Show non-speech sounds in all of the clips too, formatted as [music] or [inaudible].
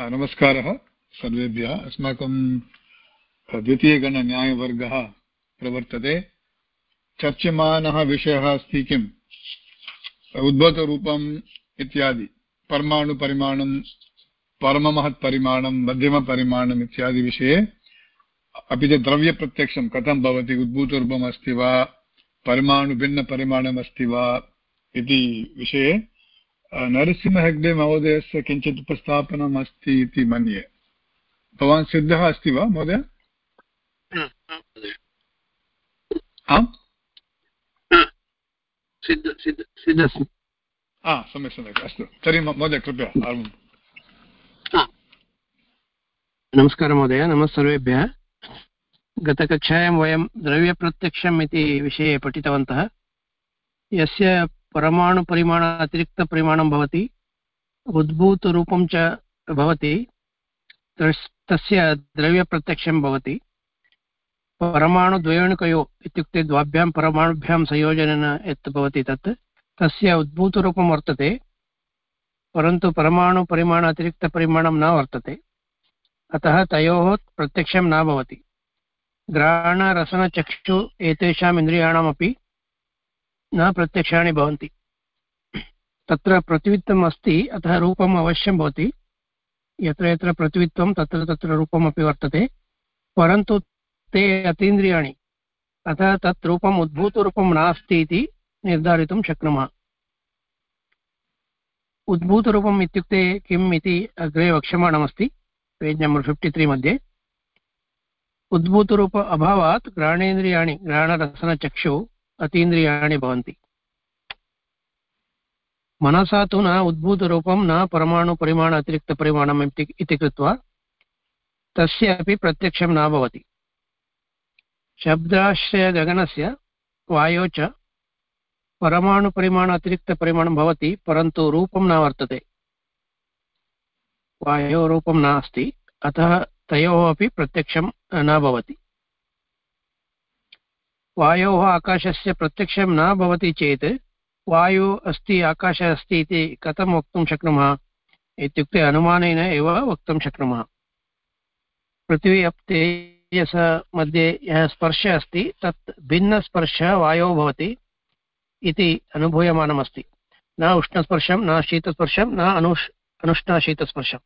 नमस्कारः सर्वेभ्यः। अस्माकं द्वितीयगणन्यायवर्गः प्रवर्तते। चर्च्यमानः विषयः अस्ति किम्? उद्भूतरूपम् इत्यादि। परमाणुपरिमाणं परममहत्परिमाणं मध्यमपरिमाणम् इत्यादि विषये अपि च द्रव्यप्रत्यक्षं कथं भवति, उद्भूतरूपम् अस्ति वा परमाणुभिन्नपरिमाणम् अस्ति वा इति विषये नरसिंहहेग्डे महोदयस्य किञ्चित् उपस्थापनम् अस्ति इति मन्ये। भवान् सिद्धः अस्ति वा महोदय? आम्? सम्यक् सम्यक् अस्तु। तर्हि महोदय कृपया नमस्कारः महोदय। नमः सर्वेभ्यः। गतकक्षायां वयं द्रव्यप्रत्यक्षम् इति विषये पठितवन्तः। यस्य परमाणुपरिमाण अतिरिक्तपरिमाणं भवति उद्भूतरूपं च भवति तस्य द्रव्यप्रत्यक्षं भवति। परमाणुद्वयोणुकयो इत्युक्ते द्वाभ्यां, परमाणुभ्यां संयोजनेन यत् भवति तत्, तस्य उद्भूतरूपं वर्तते, परन्तु परमाणुपरिमाण अतिरिक्तपरिमाणं न वर्तते। अतः तयोः प्रत्यक्षं न भवति। घ्राणरसनचक्षु एतेषाम् इन्द्रियाणामपि न प्रत्यक्षाणि भवन्ति। तत्र प्रतिवित्तम् अस्ति अतः रूपम् अवश्यं भवति। यत्र यत्र प्रतिवित्वं तत्र तत्र रूपमपि वर्तते। परन्तु ते अतीन्द्रियाणि, अतः तत् रूपम् उद्भूतरूपं नास्ति इति निर्धारितुं शक्नुमः। उद्भूतरूपम् इत्युक्ते किम् इति अग्रे वक्ष्यमाणमस्ति, पेज् नम्बर् फिफ्टि त्री मध्ये। उद्भूतरूप अभावात् घ्राणेन्द्रियाणि घ्राणरसनचक्षु अतीन्द्रियाणि भवन्ति। मनसा तु न उद्भूतरूपं, न परमाणुपरिमाण अतिरिक्तपरिमाणम् इति कृत्वा तस्य अपि प्रत्यक्षं न भवति। शब्दाश्रयगगनस्य वायो च परमाणुपरिमाण अतिरिक्तपरिमाणं भवति, परन्तु रूपं न वर्तते। वायोरूपं नास्ति, अतः तयोः अपि प्रत्यक्षं न भवति। वायोः आकाशस्य प्रत्यक्षं न भवति चेत् वायु अस्ति, आकाशः अस्ति इति कथं वक्तुं शक्नुमः? इत्युक्ते अनुमानेन एव वक्तुं शक्नुमः। पृथिवी अप् तेजस मध्ये यः स्पर्शः अस्ति, तत् भिन्नस्पर्शः वायोः भवति इति अनुभूयमानमस्ति। न उष्णस्पर्शं, न शीतस्पर्शं, न अनुष्, अनुष्णशीतस्पर्शम्।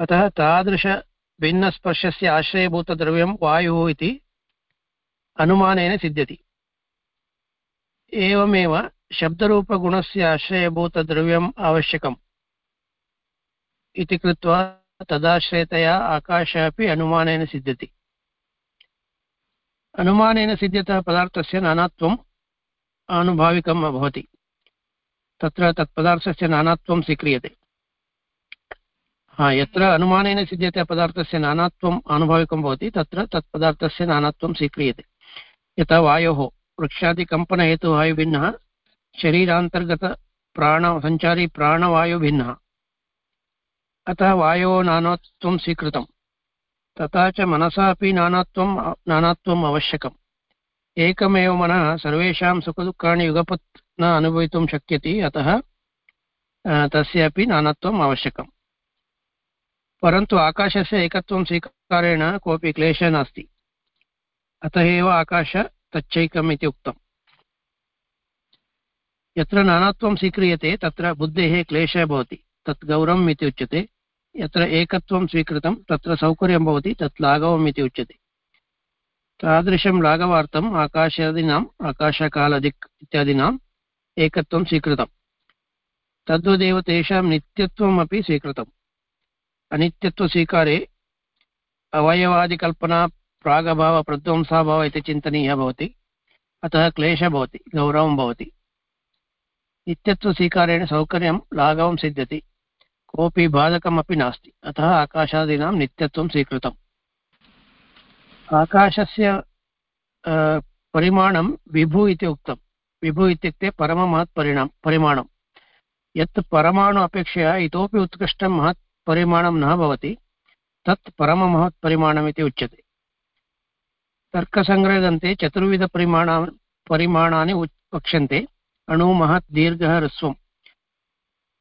अतः तादृशभिन्नस्पर्शस्य आश्रयभूतद्रव्यं वायुः इति अनुमानेन सिद्ध्यति। एवमेव शब्दरूपगुणस्य आश्रयभूतद्रव्यम् आवश्यकम् इति कृत्वा तदाश्रयतया आकाशः अपि अनुमानेन सिद्ध्यति। अनुमानेन सिद्ध्यतः पदार्थस्य नानात्वम् आनुभाविकम् भवति तत्र तत्पदार्थस्य नानात्वं स्वीक्रियते। हा, यत्र अनुमानेन सिद्ध्यते पदार्थस्य नानात्वम् आनुभाविकं भवति, तत्र तत्पदार्थस्य नानात्वं स्वीक्रियते। यथा वायोः वृक्षादिकम्पनहेतुवायुभिन्नः शरीरान्तर्गतप्राण सञ्चारी प्राणवायुभिन्नः। अतः वायोः नानात्वं स्वीकृतं तथा च मनसा अपि नानात्वं नानात्वम् आवश्यकम्। एकमेव मनः सर्वेषां सुखदुःखानि युगपत् न अनुभवितुं शक्यते, अतः तस्य अपि नानात्वम् आवश्यकम्। परन्तु आकाशस्य एकत्वं स्वीकारेण कोऽपि क्लेशः नास्ति। अतः एव आकाश तच्चैकम् इति उक्तम्। यत्र नानात्वं स्वीक्रियते, तत्र बुद्धेः क्लेशः भवति, तत् गौरवम् इति उच्यते। यत्र एकत्वं स्वीकृतं, तत्र सौकर्यं भवति, तत् लाघवम् इति उच्यते। तादृशं लाघवार्थम् आकाशादीनाम्, आकाशकालदिक् इत्यादीनाम् एकत्वं स्वीकृतं तद्वदेव तेषां नित्यत्वम् अपि स्वीकृतम्। अनित्यत्वस्वीकारे अवयवादिकल्पना प्रागभावप्रध्वंसाभाव इति चिन्तनीयः भवति। अतः क्लेशः भवति, गौरवं भवति। नित्यत्वस्वीकारेण सौकर्यं लाघवं सिद्ध्यति। कोऽपि बाधकमपि नास्ति। अतः आकाशादीनां नित्यत्वं स्वीकृतम्। आकाशस्य परिमाणं विभु इति उक्तं। विभु इत्युक्ते परममहत् परिणाम, परिमाणं। यत् परमाणु अपेक्षया इतोपि उत्कृष्टं महत् परिमाणं न भवति, तत् परममहत् परिमाणमिति उच्यते। तर्कसङ्ग्रहग्रन्थे चतुर्विधपरिमाणा, परिमाणानि वक्ष्यन्ते। अणु, महत्, दीर्घः ह्रस्वम्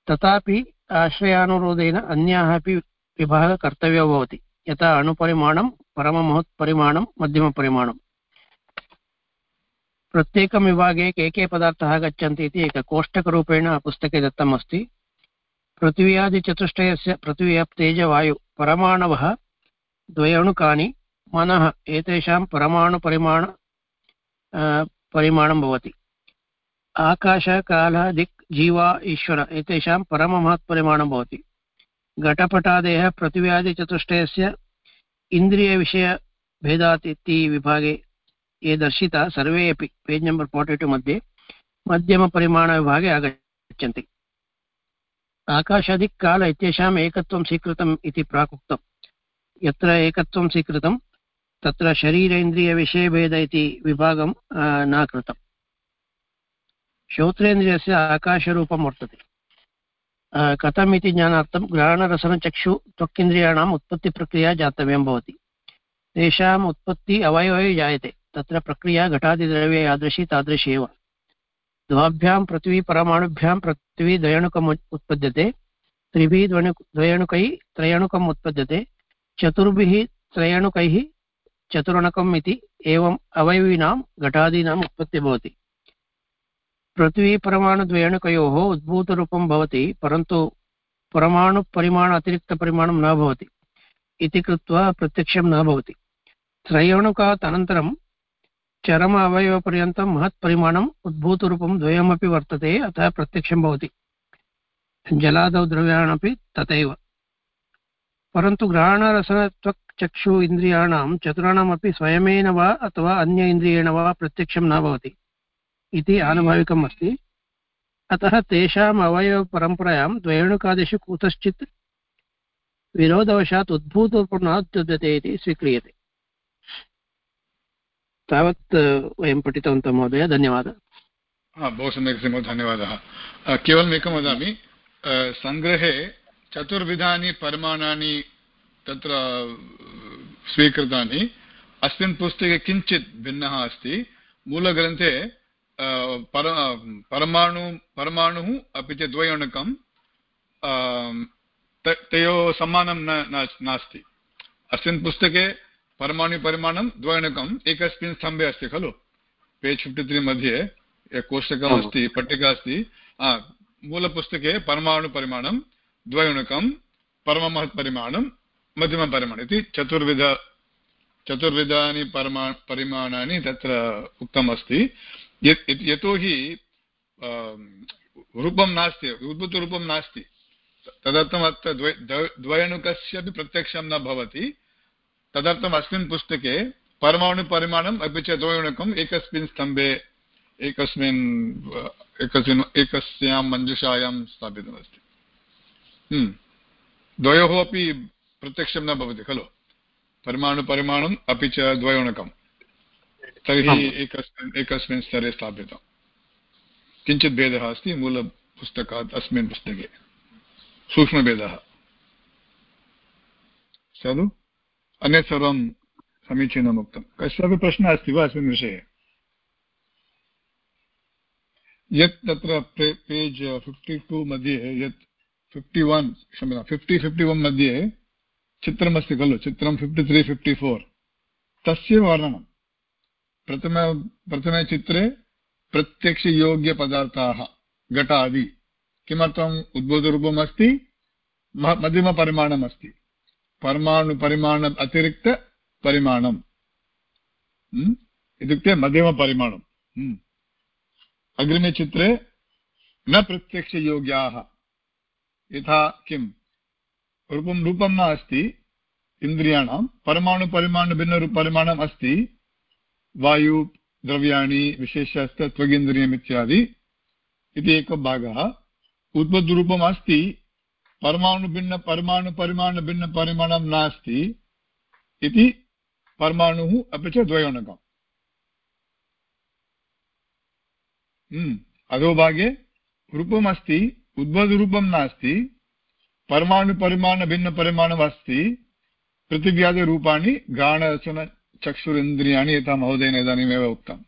तथापि आश्रयानुरोधेन अन्याः अपि विभागः कर्तव्यो भवति। यथा अणुपरिमाणं, परममहत्परिमाणं, मध्यमपरिमाणम्। प्रत्येकं विभागे के के पदार्थाः गच्छन्ति इति एककोष्टकरूपेण पुस्तके दत्तम् पृथिव्यादिचतुष्टयस्य पृथिवी तेजवायु परमाणवः, द्वयणुकानि मनः एतेषां परमाणुपरिमाण परिमाणं भवति। आकाश, कालः, दिक्, जीवा, ईश्वर एतेषां परममहत्परिमाणं भवति। घटपटादयः पृथिव्यादिचतुष्टयस्य इन्द्रियविषयभेदात् इति विभागे ये दर्शिता सर्वे अपि। पेज् नम्बर् फोर्टि टु मध्ये मध्यमपरिमाणविभागे आगच्छन्ति। आकाशादिक् काल इत्येषाम् एकत्वं स्वीकृतम् इति प्राक् उक्तं। यत्र एकत्वं स्वीकृतं तत्र शरीरेन्द्रियविषयभेद इति विभागं न कृतम् श्रोत्रेन्द्रियस्य आकाशरूपं वर्तते। कथम् इति ज्ञानार्थं ग्रहणरसनचक्षु त्वक्किन्द्रियाणाम् उत्पत्तिप्रक्रिया जातव्यं भवति। तेषाम् उत्पत्ति अवयवे जायते। तत्र प्रक्रिया घटादिद्रव्ये यादृशी तादृशी एव। द्वाभ्यां पृथ्वी परमाणुभ्यां पृथ्वी द्वयणुकम् उत्पद्यते। त्रिभिः द्वणु द्वयणुकैः त्रयणुकम् उत्पद्यते। चतुर्भिः त्रयणुकैः चतुर्णकम् इति एवम् अवयवीनां घटादीनाम् उत्पत्तिः भवति। पृथ्वीपरमाणुद्वयणुकयोः उद्भूतरूपं भवति, परन्तु परमाणुपरिमाण अतिरिक्तपरिमाणं न भवति। इति कृत्वा प्रत्यक्षं न भवति। त्रयणुकात् अनन्तरं चरम अवयवपर्यन्तं महत्परिमाणम् उद्भूतरूपं द्वयमपि वर्तते, अतः प्रत्यक्षं भवति। जलादौ द्रव्याणपि तथैव। परन्तु ग्रहणरसनत्वक् चक्षु इन्द्रियाणां चतुर्णामपि स्वयमेन वा अथवा अन्य इन्द्रियेण वा प्रत्यक्षं न भवति इति आनुभाविकम् अस्ति। अतः तेषाम् अवयवपरम्परायां द्वयणुकादिषु कुतश्चित् विरोधवशात् न इति स्वीक्रियते। तावत् वयं पठितवन्तः महोदय धन्यवादः। बहु सम्यक् धन्यवादः। केवलम् एकं वदामि सङ्ग्रहे चतुर्विधानि परिमाणानि तत्र स्वीकृतानि। अस्मिन् पुस्तके किञ्चित् भिन्नः अस्ति। मूलग्रन्थे पर परमाणु परमाणुः अपि च द्वयोणकं तयोः समानं न नास्ति। अस्मिन् पुस्तके परमाणुपरिमाणं द्वयोणकम् एकस्मिन् स्तम्भे अस्ति खलु? पेज् फिफ्टि त्री मध्ये कोष्टकम् अस्ति पट्टिका अस्ति। मूलपुस्तके परमाणुपरिमाणं द्वयोणकं परममहत्परिमाणं मध्यमपरिमाणम् इति चतुर्विध चतुर्विधानि परमा, परिमाणानि तत्र उक्तम् अस्ति यतोहि रूपं नास्ति, उद्भूतरूपं नास्ति। तदर्थम् अत्र द्वयणुकस्यापि प्रत्यक्षं न भवति। तदर्थम् अस्मिन् पुस्तके परमाणुपरिमाणम् अपि च द्वयणुकम् एकस्मिन् स्तम्भे, एकस्मिन् एकस्मिन्, एकस्यां मञ्जुषायां स्थापितमस्ति। द्वयोः अपि प्रत्यक्षं न भवति खलु? परमाणुपरिमाणम् अपि च द्वयोणकम्। तर्हि एकस्मिन् एकस्मिन् स्तरे स्थापितं किञ्चित् भेदः अस्ति मूलपुस्तकात् अस्मिन् पुस्तके। सूक्ष्मभेदः। खलु अन्यत् सर्वं समीचीनम् उक्तं। कस्यापि प्रश्नः अस्ति वा अस्मिन् विषये? यत् तत्र पेज् फिफ्टि टु मध्ये यत् फिफ्टि वन् क्षम्यतां फिफ्टि फिफ्टि वन् मध्ये चित्रमस्ति खलु, चित्रं फिफ्टि त्री फिफ्टि फोर् तस्य वर्णनं, प्रथम, प्रथमे चित्रे प्रत्यक्षयोग्यपदार्थाः, घटादि, किमर्थम् उद्बोधरूपम् अस्ति मध्यमपरिमाणम् अस्ति परमाणुपरिमाण अतिरिक्तपरिमाणम् हम्म? इत्युक्ते मध्यमपरिमाणम् हम्म। अग्रिमे चित्रे न प्रत्यक्षयोग्याः यथा किं रूपं रूपं न अस्ति इन्द्रियाणां परमाणुपरिमाणभिन्नपरिमाणम् अस्ति। वायु द्रव्याणि विशेषश्च त्वगिन्द्रियम् इत्यादि। इति एकः भागः। उद्बद्धरूपम् अस्ति। परमाणुभिन्न परमाणुपरिमाणभिन्नपरिमाणं नास्ति। इति परमाणुः अपि च द्वयोणकम् हम्म, अधोभागे रूपम् अस्ति उद्बद्धरूपं नास्ति परमाणुपरिमाणभिन्नपरिमाणम् अस्ति पृथिव्यादिरूपाणि घ्राणरसनचक्षुरिन्द्रियाणि यथा महोदयेन इदानीमेव उक्तम्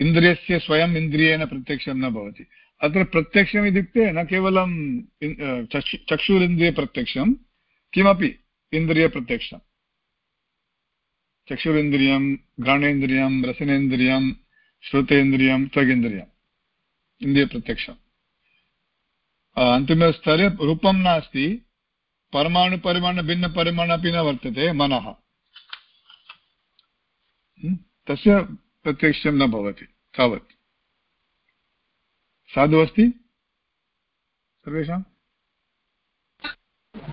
इन्द्रियस्य स्वयम् इन्द्रियेण प्रत्यक्षं न भवति। अत्र प्रत्यक्षम् इत्युक्ते न केवलं चक्षुरिन्द्रियप्रत्यक्षं किमपि इन्द्रियप्रत्यक्षं चक्षुरिन्द्रियं घ्राणेन्द्रियं रसनेन्द्रियं, श्रुतेन्द्रियं, त्वगिन्द्रियम् इन्द्रियप्रत्यक्षम् अन्तिमस्तरे रूपं नास्ति परमाणुपरिमाणभिन्नपरिमाण अपि न वर्तते, मनः। तस्य प्रत्यक्षं न भवति, तावत्। साधु अस्ति? सर्वेषाम्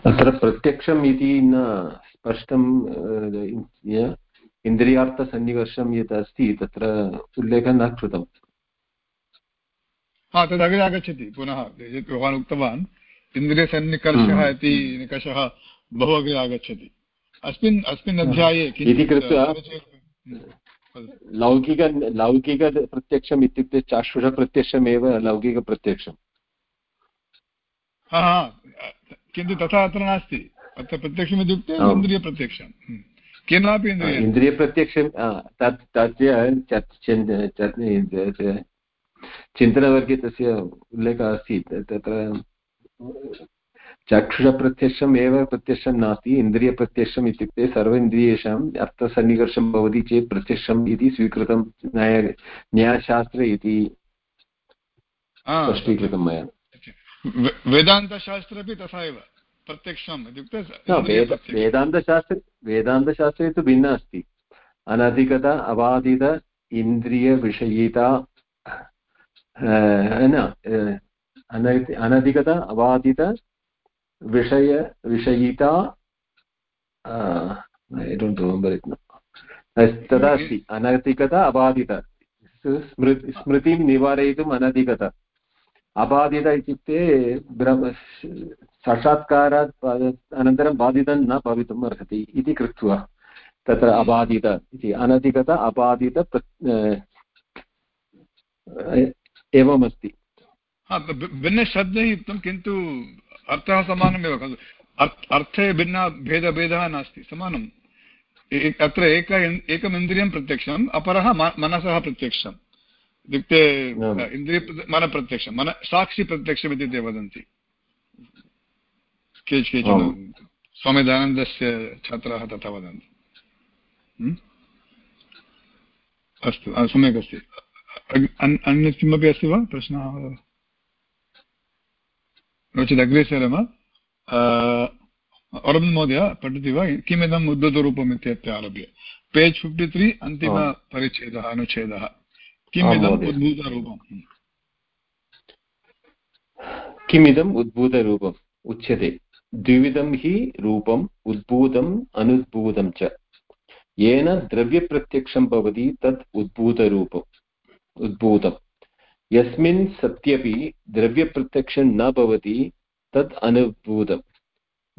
अत्र प्रत्यक्षम् इति न स्पष्टं इन्द्रियार्थसन्निवर्षं यत् अस्ति, तत्र उल्लेखः न कृतम् हा तदग्रे आगच्छति पुनः भवान् उक्तवान् इन्द्रियसन्निकर्षः हम्म। इति निकषः बहु अग्रे आगच्छति। अस्मिन् अस्मिन् अध्याये इति कृत्वा लौकिक लौकिकप्रत्यक्षम् इत्युक्ते चाक्षुषप्रत्यक्षमेव लौकिकप्रत्यक्षम्। हा हा किन्तु तथा अत्र नास्ति। अत्र प्रत्यक्षम् इत्युक्ते इन्द्रियप्रत्यक्षं हम्म। केनापि इन्द्रियप्रत्यक्षं तत् तस्य चिन्तनवर्गे तस्य उल्लेखः अस्ति तत्र चक्षुषप्रत्यक्षम् एव प्रत्यक्षं नास्ति इन्द्रियप्रत्यक्षम् इत्युक्ते सर्व इन्द्रियेषाम् अर्थसन्निकर्षं भवति चेत् प्रत्यक्षम् इति स्वीकृतं न्याय न्यायशास्त्रे इति स्पष्टीकृतं मया। वेदान्तशास्त्रे अपि तथा एव प्रत्यक्षम् इत्युक्ते वेदान्तशास्त्रे वेदान्तशास्त्रे तु भिन्न अस्ति अनधिकता अबाधित इन्द्रियविषयिता न अनधिकत अबाधित विषय विषयिता तदा अस्ति अनधिकत अबाधित. स्मृति स्मृतिं निवारयितुम् अनधिकत. अबाधित इत्युक्ते ब्रह्म साक्षात्कारात् अनन्तरं बाधितं न भवितुम् अर्हति इति कृत्वा तत्र अबाधित इति. अनधिकत अबाधित एवमस्ति। भिन्नशब्दैः युक्तं किन्तु अर्थः समानमेव खलु। अर्थे भिन्न भेदभेदः नास्ति समानम्। अत्र एक एकम् इन्द्रियं प्रत्यक्षम् अपरः मनसः प्रत्यक्षम्। इत्युक्ते इन्द्रिय मनप्रत्यक्षं मन साक्षिप्रत्यक्षम् इति ते वदन्ति। केच केचन स्वामिदानन्दस्य छात्राः तथा वदन्ति। अस्तु सम्यक् अस्ति अन्यत् किमपि अस्ति वा प्रश्नः? नो चेत् अग्रे सरम अरविन्द महोदय पठति वा? किमिदम् उद्गतरूपम् इत्यत्र आरभ्य? पेज् फिफ्टि त्रि अन्तिमपरिच्छेदः अनुच्छेदः. किमिदम् उद्भूतरूपम्? किमिदम् उद्भूतरूपम्? उच्यते। द्विविधं हि रूपम् उद्भूतम् अनुद्भूतं च। येन द्रव्यप्रत्यक्षं भवति तत् उद्भूतरूपम्। उद्भूतम् यस्मिन् सत्यपि द्रव्यप्रत्यक्षं न भवति तत् अनुद्भूतम्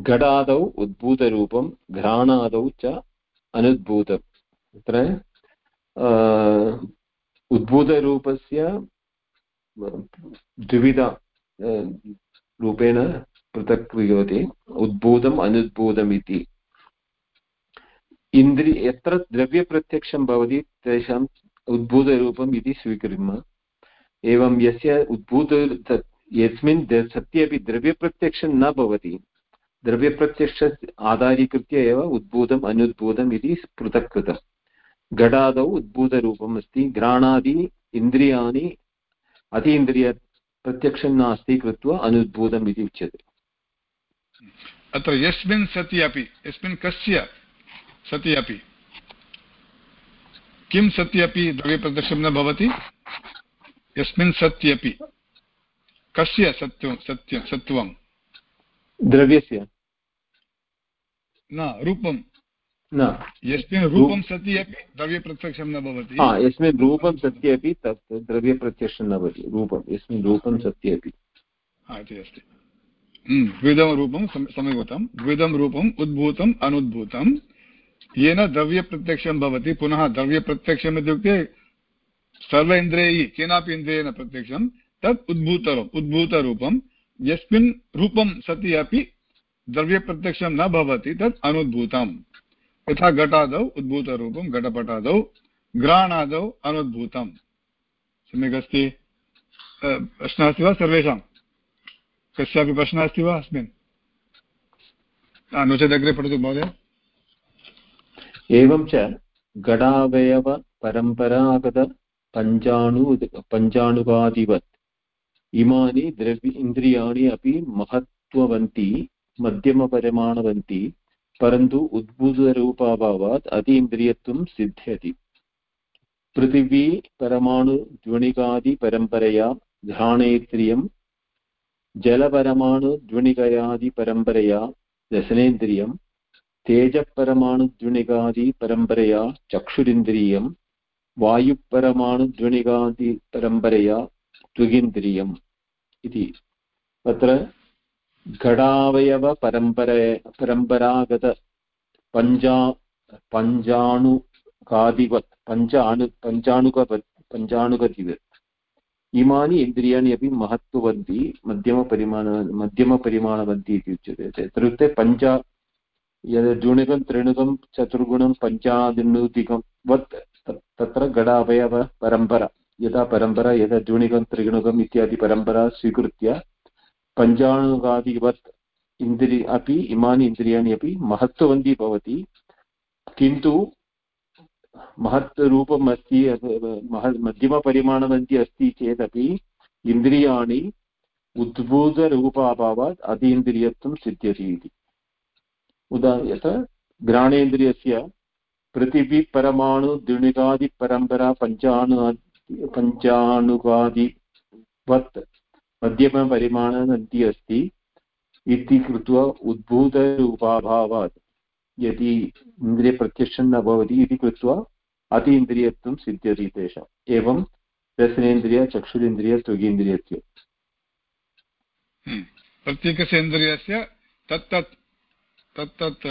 घटादौ उद्भूतरूपं घ्राणादौ च अनुद्भूतम् तत्र उद्भूतरूपस्य द्विविध रूपेण पृथक् क्रियते उद्भूतम् अनुद्भूतम् इति। इन्द्रि, यत्र द्रव्यप्रत्यक्षं भवति, तेषां उद्भूतरूपम् इति स्वीकुर्मः। एवं यस्य उद्भूत यस्मिन् सत्ये अपि द्रव्यप्रत्यक्षं न भवति। द्रव्यप्रत्यक्ष आधारीकृत्य एव उद्भूतम् अनुद्भूतम् इति पृथक् कृतम् घटादौ उद्भूतरूपम् अस्ति। घ्राणादि इन्द्रियाणि अतीन्द्रियप्रत्यक्षं नास्ति कृत्वा अनुद्भूतम् इति उच्यते। अत्र यस्मिन् सति अपि यस्मिन् कस्य सति अपि? किं सत्यपि द्रव्यप्रत्यक्षं न भवति? यस्मिन् सत्यपि कस्य सत्यं सत्य सत्वं? द्रव्यस्य। न रूपं। न। यस्मिन् रूपं सति अपि द्रव्यप्रत्यक्षं न भवति। यस्मिन् रूपं सत्ये अपि तत् द्रव्यप्रत्यक्षं न भवति। रूपं यस्मिन् रूपं सत्ये अपि। इति अस्ति। हम्म, द्विधं रूपं समीकृतं द्विधं रूपम् उद्भूतम् अनुद्भूतं येन द्रव्यप्रत्यक्षं भवति, पुनः द्रव्यप्रत्यक्षम् इत्युक्ते सर्व इन्द्रियैः, केनापि इन्द्रियेण प्रत्यक्षं, तत् उद्भूतरूपम् उद्भूतरूपं, यस्मिन् रूपं सति अपि द्रव्यप्रत्यक्षं न भवति, तत् अनुद्भूतम्। यथा घटादौ उद्भूतरूपं, घटपटादौ, घ्राणादौ अनुद्भूतम्। सम्यक् अस्ति? प्रश्नः अस्ति वा सर्वेषां? कस्यापि प्रश्नः अस्ति वा अस्मिन्? नो चेत् अग्रे पठतु महोदय। एवं च गडावयवपरम्परागत पञ्चाणु इमानि द्रव्य इन्द्रियाणि अपि महत्त्ववन्ति, मध्यमपरिमाणवन्ति, परन्तु उद्भूतरूपाभावात् अतीन्द्रियत्वं सिद्ध्यति। पृथिवी परमाणुद्वणिकादिपरम्परया घ्राणेन्द्रियं जलपरमाणुद्वणिकयादिपरम्परया रसनेन्द्रियं तेजःपरमाणुद्वणिकादिपरम्परया चक्षुरिन्द्रियं वायुपरमाणुद्वणिकादिपरम्परया त्वगिन्द्रियम् इति तत्र घटावयवपरम्पर परम्परागत पञ्चा पञ्चाणुकादिवत् पञ्च अणु पञ्चाणुकवत् पञ्चाणुकदिवत् इमानि इन्द्रियाणि अपि महत्त्ववन्ति मध्यमपरिमाण मध्यमपरिमाणवन्ति इति उच्यते इत्युक्ते पञ्च यद् द्विणुकं त्रिणुकं चतुर्गुणं पञ्चादिनुदिकं वत् तत्र गडावयवपरम्परा यदा परम्परा, यदा द्विणुकं त्रिगुणकम् इत्यादि परम्परा स्वीकृत्य पञ्चाणुकादिवत् इन्द्रि, अपि, इमानि इन्द्रियाणि अपि महत्त्ववन्ती भवति, किन्तु महत् रूपम् अस्ति मध्यमपरिमाणवन्ती अस्ति चेदपि इन्द्रियाणि उद्भूतरूपाभावात् अतीन्द्रियत्वं सिद्ध्यति इति। उदा यथा घ्राणेन्द्रियस्य पृथिवीपरमाणुद्विणुकादिपरम्परा पञ्चाणु पञ्चाणुकादिवत् मध्यमपरिमाणवन्ती अस्ति इति कृत्वा उद्भूतरूपाभावात्। यदि इन्द्रियप्रत्यक्षं न भवति इति कृत्वा अतीन्द्रियत्वं सिद्ध्यति तेषाम्। एवं रसनेन्द्रिय, चक्षुरेन्द्रिय त्वगीन्द्रियस्य हम्म। प्रत्येकस्य इन्द्रियस्य तत्तत् तत्तत्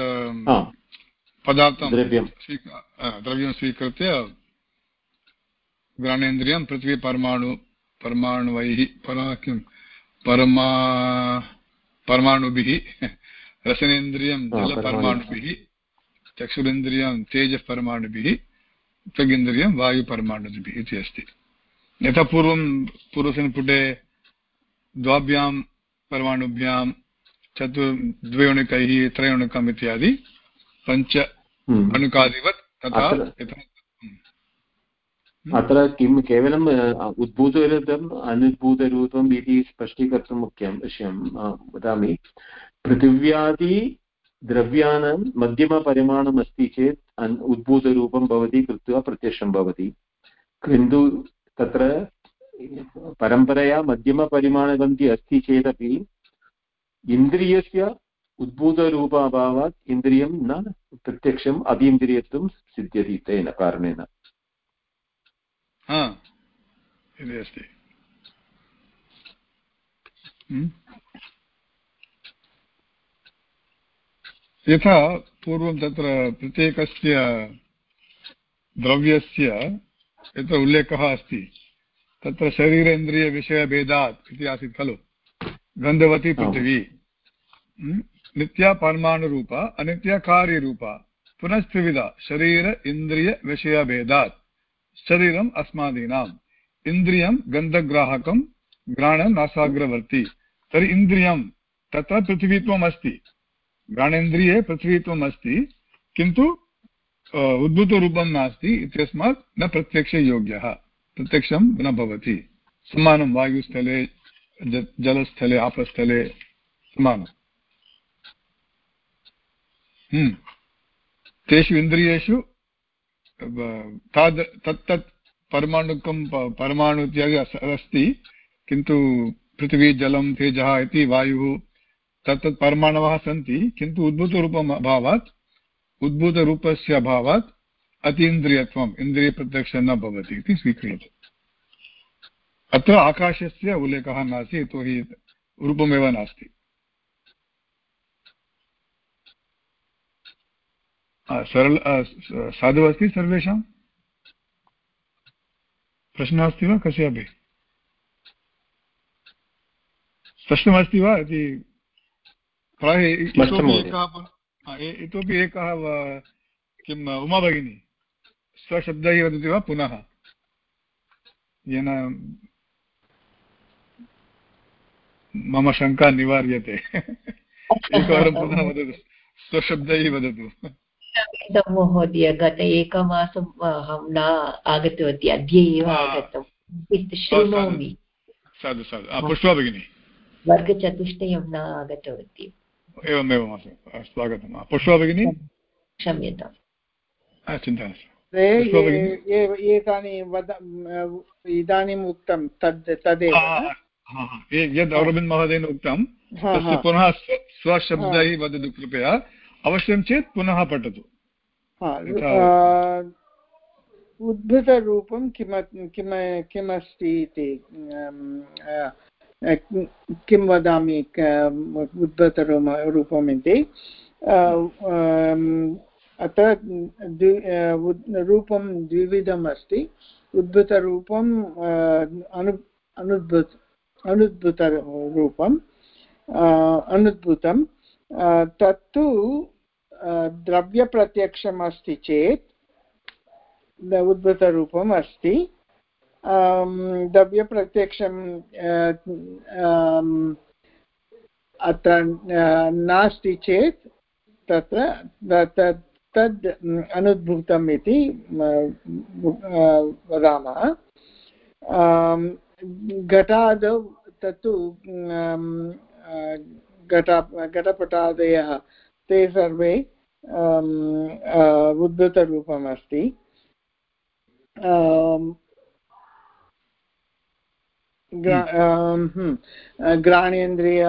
पदार्थं द्रव्यं द्रव्यं स्वीकृत्य घ्राणेन्द्रियं पृथ्वी परमाणु परमाणुवैः परा किं? परमा परमाणुभिः [laughs] रसनेन्द्रियं जलपरमाणुभिः चक्षुरेन्द्रियं तेजःपरमाणुभिः त्वगिन्द्रियं वायुपरमाणुभिः इति अस्ति। यथा पूर्वं पूर्वस्मिन् पुटे द्वाभ्यां परमाणुभ्यां चतुर् द्वयोणुकैः त्रयोणुकम् इत्यादि पञ्च हम्म। अणुकादिवत् तथा अत्र किं केवलम् उद्भूतरूपम् अनुद्भूतरूपम् इति स्पष्टीकर्तुं मुख्यं विषयं वदामि। पृथिव्यादि द्रव्याणां मध्यमपरिमाणम् अस्ति चेत् उद्भूतरूपं भवति कृत्वा प्रत्यक्षं भवति। किन्तु तत्र परम्परया मध्यमपरिमाणवन्ति अस्ति चेदपि इन्द्रियस्य उद्भूतरूपाभावात् इन्द्रियं न प्रत्यक्षम् अतीन्द्रियत्वं सिद्ध्यति तेन कारणेन इति अस्ति हम्म? यथा पूर्वं तत्र प्रत्येकस्य द्रव्यस्य यत्र उल्लेखः अस्ति तत्र शरीरेन्द्रियविषयभेदात् इति आसीत् खलु गन्धवती पृथिवी? नित्या परमाणुरूपा अनित्या कार्यरूपा पुनस्त्रिविधा शरीर इन्द्रियविषयभेदात् शरीरम् अस्मादीनाम् इन्द्रियं गन्धग्राहकं घ्राणं नासाग्रवर्ति तर्हि इन्द्रियं तत्र पृथिवीत्वम् अस्ति घ्राणेन्द्रिये पृथ्वीत्वम् अस्ति किन्तु उद्भूतरूपं नास्ति इत्यस्मात् न प्रत्यक्षयोग्यः प्रत्यक्षं न भवति समानं वायुस्थले जलस्थले आपस्थले समानम्। तेषु इन्द्रियेषु ताद्, तत्तत् परमाणुकं परमाणु इत्यादि अस्ति, किन्तु पृथिवी जलं, तेजः इति वायुः, तत्तत् परमाणवः सन्ति, किन्तु उद्भूतरूपम् अभावात्, उद्भूतरूपस्य अभावात् अतीन्द्रियत्वम्, इन्द्रियप्रत्यक्षं न भवति इति स्वीक्रियते। अत्र आकाशस्य उल्लेखः नास्ति, यतोहि रूपमेव नास्ति। सरल साधु अस्ति सर्वेषां? प्रश्नः अस्ति वा? कस्यापि स्पष्टमस्ति वा? इति प्रायः इतोपि एकः इतोपि एकः किम् उमा भगिनी स्वशब्दैः वदति वा पुनः? येन मम शङ्का निवार्यते। [laughs] एकवारं पुनः वदतु। स्वशब्दैः वदतु। महोदय गत एकमासम् अहं न आगतवती अद्य एव आगतं शृणोमि साधु साधु पुष्पा भगिनी वर्गचतुष्टयं न आगतवती एवमेवम् स्वागतं पुष्पा भगिनी क्षम्यताम् चिन्ता नास्ति एतानि वद इदानीम् उक्तं तद् तदेव यद् अरविन्द महोदयेन उक्तं पुनः स्वशब्दैः वदतु कृपया अवश्यं चेत् पुनः पठतु। उद्भूतरूपं किम किम किमस्ति इति किं वदामि उद्भूतरूप रूपम् इति अत्र रूपं द्विविधम् अस्ति उद्भूतरूपम् अनु अनुद्भूत अनुद्भूतरूपम् अनुद्भूतं तत्तु द्रव्यप्रत्यक्षम् अस्ति चेत् उद्भूतरूपम् अस्ति। द्रव्यप्रत्यक्षं अत्र नास्ति चेत्, तत्र तद् अनुद्भूतम् इति वदामः। घटादौ, तत्तु घट, घटपटादयः, ते सर्वे उद्भूतरूपम् अस्ति ग्राणेन्द्रिय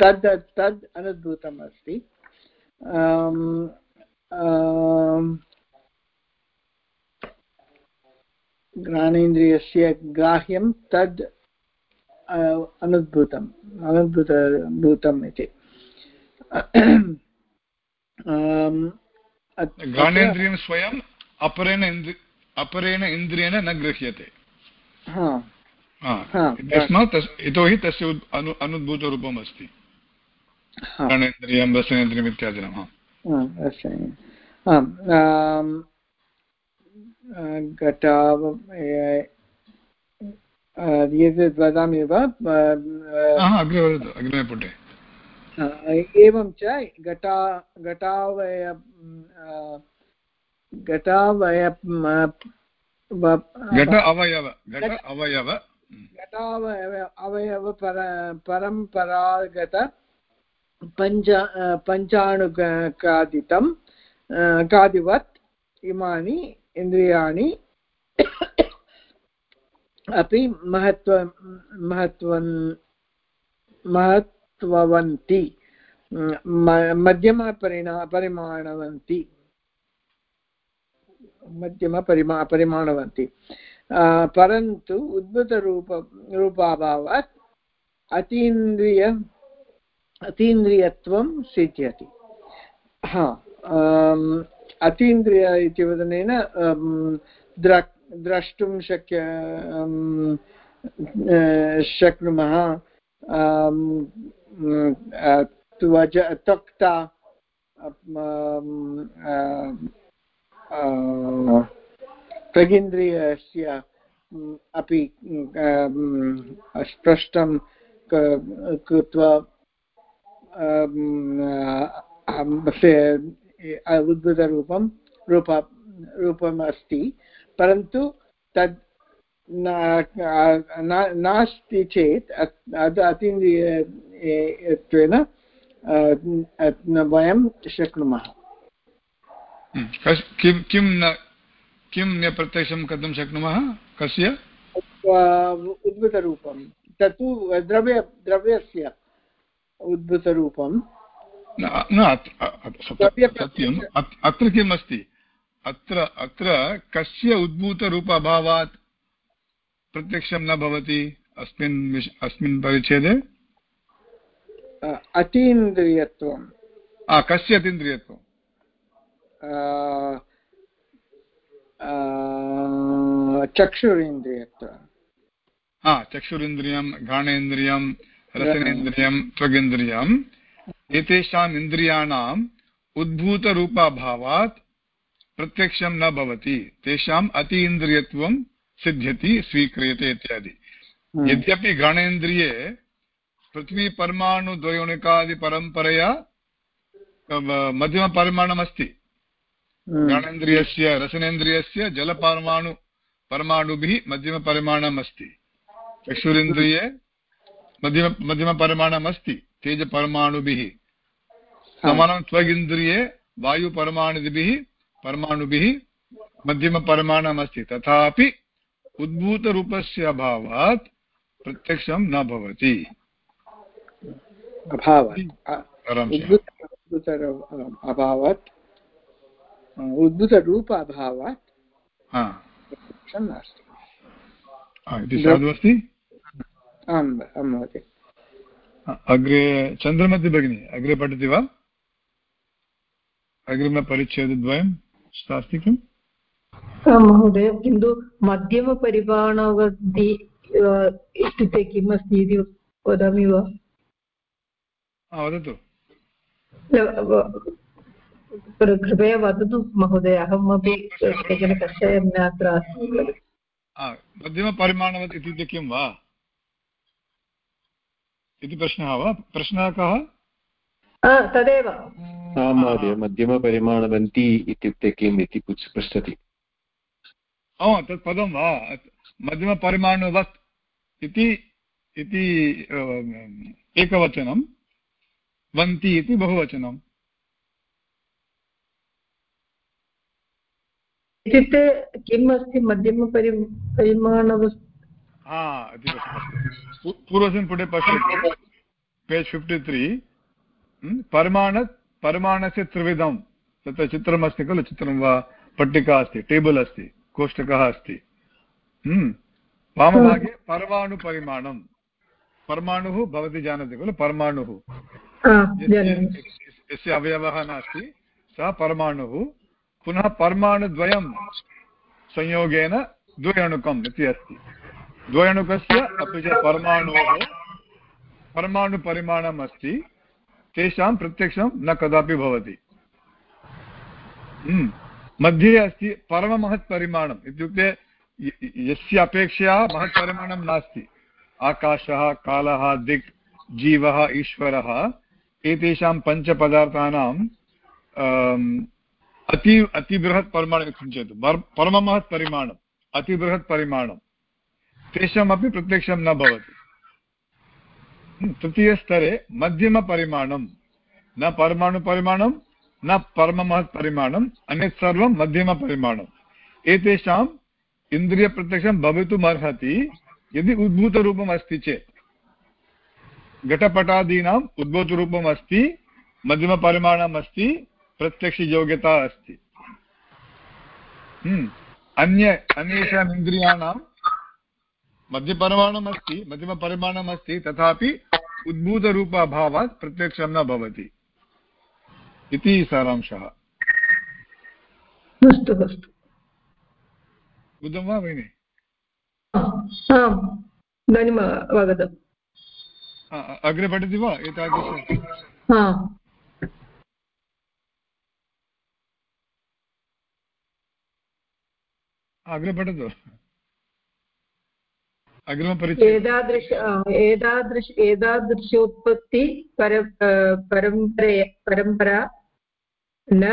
तद् तद् अनुद्भूतम् अस्ति ज्ञानेन्द्रियस्य ग्राह्यं तद् अनुद्भूतम् अनुद्भूतभूतम् इति। ज्ञानेन्द्रियं स्वयम् अपरेण इन्द्रि अपरेण इन्द्रियेण न गृह्यते। तस्मात् यतोहि तस्य अनुद्भूतरूपम् अस्ति। ज्ञानेन्द्रियं रसनेन्द्रियम् इत्यादिनम् घटाव एतद् वदामि वा पुटे। एवं च घटा घटावय घटावय घट अवयव घट अवयव। घटावयव अवयव पर परम्परागत पञ्च पञ्चाणुकादितं कादिवत् इमानि इन्द्रियाणि अपि महत्व, महत्वन् महत्ववन्ति मध्यमपरिणा, परिमाणवन्ति, मध्यमपरिमा, परिमाणवन्ति. परन्तु उद्भूतरूप, रूपाभावात् अतीन्द्रिय, अतीन्द्रियत्वं सिद्ध्यति. हा अतीन्द्रिय इति वदनेन द्र द्रष्टुं शक्य शक्नुमः। त्वज त्वक्ता प्रगिन्द्रियस्य अपि स्पष्टं कृत्वा उद्भूतरूपं रूप रूपम् अस्ति परन्तु तद् नास्ति चेत् अतीन्द्रियत्वेन वयं शक्नुमः। किं किं न किं प्रत्यक्षं कर्तुं शक्नुमः? कस्य? उद्भूतरूपं तत्तु द्रव्य द्रव्यस्य उद्भूतरूपं। सत्यम् अत्र किम् अस्ति अत्र अत्र कस्य उद्भूतरूपाभावात् प्रत्यक्षं न भवति? अस्मिन् विष अस्मिन् परिच्छेदे? अतीन्द्रियत्वं। कस्य अतीन्द्रियत्वं? चक्षुरिन्द्रियत्वं। हा चक्षुरिन्द्रियं घाणेन्द्रियं रसनेन्द्रियं त्वगिन्द्रियम् एतेषाम् इन्द्रियाणाम् उद्भूतरूपाभावात् प्रत्यक्षं न भवति तेषाम् अति इन्द्रियत्वं सिद्ध्यति स्वीक्रियते इत्यादि हम्म। यद्यपि घणेन्द्रिये पृथ्वीपरमाणुद्वयोनिकादिपरम्परया मध्यमपरिमाणमस्ति हम्म। रसनेन्द्रियस्य जलपरमाणु परमाणुभिः मध्यमपरिमाणम् अस्ति चक्षुरिन्द्रिये मध्यम मध्यमपरिमाणम् अस्ति तेजपरमाणुभिः समानं त्वगिन्द्रिये वायुपरमाणुभिः परमाणुभिः मध्यमपरिमाणम् अस्ति तथापि उद्भूतरूपस्य अभावात् प्रत्यक्षं न भवति। अभावात्। उद्भूतरूप अभावात्। नास्ति। इति साधु अस्ति आम् आं महोदय। अग्रे चन्द्रमति भगिनी अग्रे पठति वा? अग्रिमपरिच्छेदद्वयं अस्ति किम् आं महोदय किन्तु मध्यमपरिमाणवद्दि इत्युक्ते किम् अस्ति इति वदामि वा? वदतु। कृपया वदतु महोदय अहमपि केचन कषायं न अत्र अस्ति मध्यमपरिमाणवत् इत्युक्ते किं वा? इति प्रश्नः वा? प्रश्नः कः? तदेव। आं महोदय मध्यमपरिमाणवन्ती इत्युक्ते किम् इति पृच्छति। ओ तत् पदं वा? मध्यमपरिमाणवत् इति इति एकवचनं। वन्ति इति बहुवचनम् इत्युक्ते किम् अस्ति? मध्यमपरि परिमाणव हा इति पू- पूर्वस्मिन् पुटे पश्यतु पेज् फिफ्टि त्री परिमाण परिमाणस्य त्रिविधं तत्र चित्रमस्ति खलु चित्रं वा पट्टिका अस्ति टेबल् अस्ति कोष्टकः अस्ति। हम्म, वामभागे परमाणुपरिमाणं परमाणुः भवती जानाति खलु परमाणुः। यस्य अवयवः नास्ति सः परमाणुः। पुनः परमाणुद्वयं संयोगेन द्वयणुकम् इति अस्ति। द्वयणुकस्य अपि च परमाणोः परमाणुपरिमाणम् अस्ति। तेषां प्रत्यक्षं न कदापि भवति। हम्म, मध्ये अस्ति परममहत्परिमाणम्। इत्युक्ते यस्य अपेक्षया महत्परिमाणं नास्ति। आकाशः कालः दिक् जीवः ईश्वरः एतेषां पञ्चपदार्थानाम् अति अतिबृहत् परिमाणम् इति चिन्तयतु परममहत् परिमाणम् परिमाणं तेषामपि प्रत्यक्षं न भवति। हम्म, तृतीयस्तरे मध्यमपरिमाणं। न परमाणुपरिमाणं न परममहत् परिमाणम् अन्यत् सर्वं मध्यमपरिमाणम्। एतेषाम् इन्द्रियप्रत्यक्षं भवितुम् अर्हति यदि उद्भूतरूपम् अस्ति चेत्। घटपटादीनाम् उद्भूतरूपम् अस्ति मध्यमपरिमाणम् अस्ति प्रत्यक्षयोग्यता अस्ति। हम्म, अन्य अन्येषाम् इन्द्रियाणां मध्यपरिमाणम् अस्ति मध्यमपरिमाणम् अस्ति तथापि उद्भूतरूप अभावात् प्रत्यक्षं न भवति इति सारांशः। अस्तु अस्तु। बुद्धं वा भगिनि? आम्। इदानीम् अवगतम् अग्रे पठति वा एतादृश? अग्रे पठतु। एतादृश एतादृश, एतादृशोत्पत्ति पर परम्परे, परम्परा न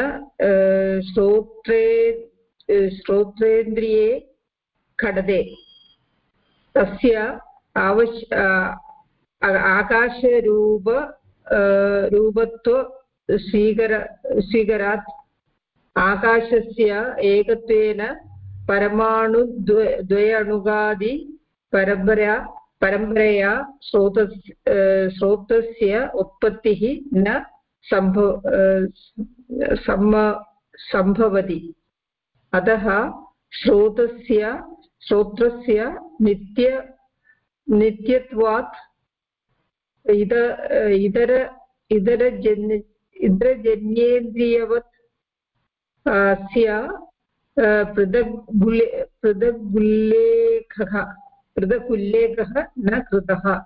श्रोत्रे श्रोत्रेन्द्रिये खडते। तस्य आवश्य आकाशरूप रूपत्व स्वीकर, स्वीकरात् आकाशस्य एकत्वेन परमाणु द्वयणुगादि परम्परा, परम्परया स्रोतस् स्रोतस्य उत्पत्तिः न सम्भव सम्भवति। अतः श्रोतस्य, श्रोत्रस्य नित्य, नित्यत्वात् इद इतर इतरजन्य इतरजन्येन्द्रियवत् अस्य पृथग् पृथग्ुल्लेखः पृथगुल्लेखः न कृतः।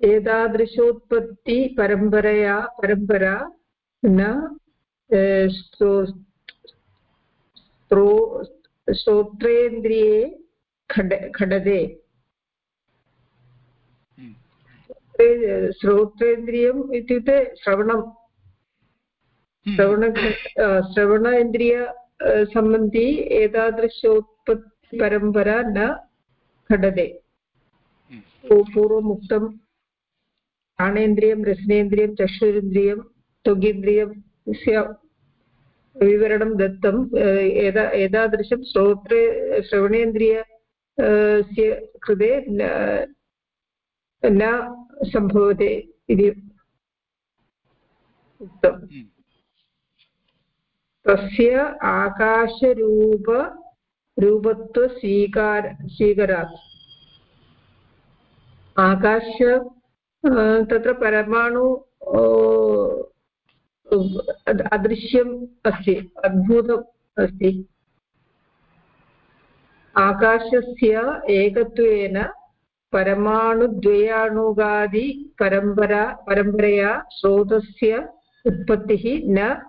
एतादृशोत्पत्ति परम्परया परम्परा न श्रो- श्रो- श्रोत्रेन्द्रिये खड खडते हम्म। श्रोत्रेन्द्रियम् इत्युक्ते श्रवणं श्रवण श्रवण इन्द्रिय सम्बन्धी एतादृशोत्पत्तिपरम्परा न घटते पूर्वमुक्तं प्राणेन्द्रियं रसनेन्द्रियं चक्षुरिन्द्रियं त्वगिन्द्रियस्य विवरणं दत्तं एता एतादृशं श्रोत्रे श्रवणेन्द्रिय स्य कृते न- न सम्भवते इति उक्तम् तस्य आकाशरूप रूपत्वस्वीकार स्वीकारात्। आकाश तत्र परमाणु अद्- अदृश्यम् अस्ति, अद्भुतम् अस्ति। आकाशस्य एकत्वेन परमाणुद्वयाणुगादि परम्परा, परम्परया, स्रोतस्य उत्पत्तिः न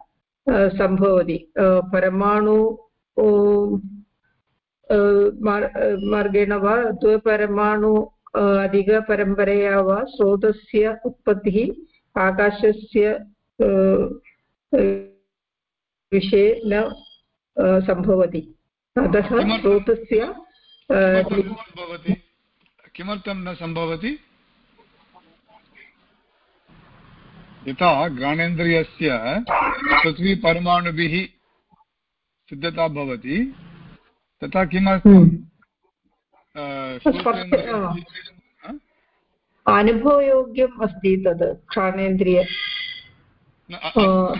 सम्भवति परमाणु मार्गेण वा द्विपरमाणु अधिकपरम्परया वा स्रोतस्य उत्पत्तिः आकाशस्य विषये न सम्भवति अतः? स्रोतस्य किमर्थं न सम्भवति किमर्थं न सम्भवति यथा घ्राणेन्द्रियस्य पृथ्वीपरमाणुभिः सिद्धता भवति। तथा किमर्थं हम्म। अनुभवयोग्यम् अस्ति तद् अ-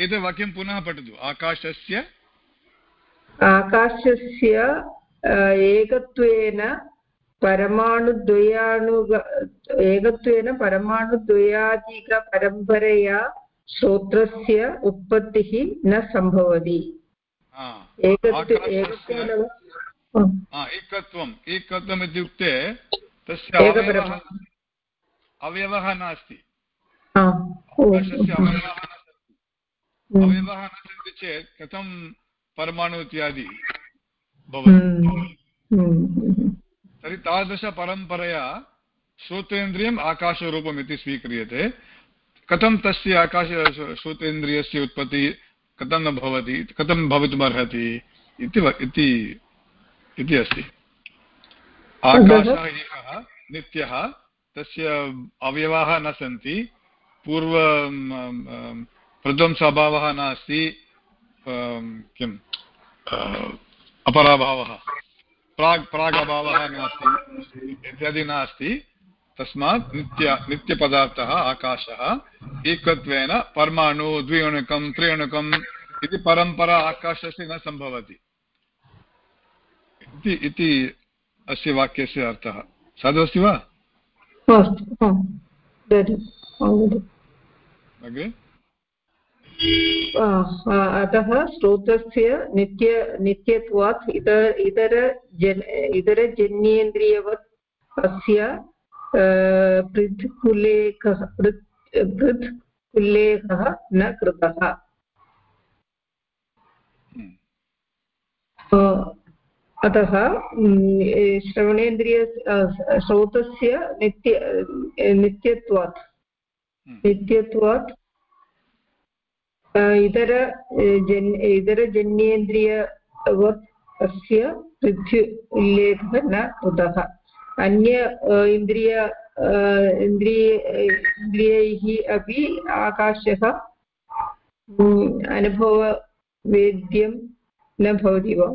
एतत् वाक्यं पुनः पठतु। आकाशस्य आकाशस्य एकत्वेन परमाणुद्वयाणुग एकत्वेन परमाणुद्वयाधिकपरम्परया श्रोत्रस्य उत्पत्तिः न सम्भवति. एकत्वम्. एकत्वम् इत्युक्ते तस्य अवयवः नास्ति. ओ, आकाशस्य अवयवः न सन्ति हम्म, अवयवः न सन्ति चेत् कथं परमाणु इत्यादि भवति? हम्म, हम्म, तर्हि तादृशपरम्परया श्रोतेन्द्रियम् आकाशरूपम् इति स्वीक्रियते। कथं तस्य आकाश श्रोतेन्द्रियस्य उत्पत्तिः कथं न भवति कथं भवितुमर्हति इति अस्ति। आकाशः एकः नित्यः तस्य अवयवाः न सन्ति पूर्व प्रध्वंसभावः नास्ति अं, किम्? अपराभावः। प्राग् प्रागभावः नास्ति। इत्यादि नास्ति। तस्मात् नित्य नित्यपदार्थः आकाशः एकत्वेन परमाणु द्विअणुकं त्रिअणुकम् इति परम्परा आकाशस्य न सम्भवति। इति इति अस्य वाक्यस्य अर्थः। साधु अस्ति वा। अग्रे अतः स्रोतस्य नित्य नित्यत्वात् इतर इतर जन इतरजन्येन्द्रियवत् अस्य आ, पृथुलेखः पृथ् पृथ् उल्लेखः न कृतः। अतः श्रवणेन्द्रिय श्रोतस्य नित्य नित्यत्वात्। नित्यत्वात् इतर जन् इतरजन्येन्द्रियवत् अस्य उल्लेखः न कृतः अन्य इन्द्रिय इन्द्रिय इन्द्रियैः अपि आकाशः अनुभववेद्यं न भवति वा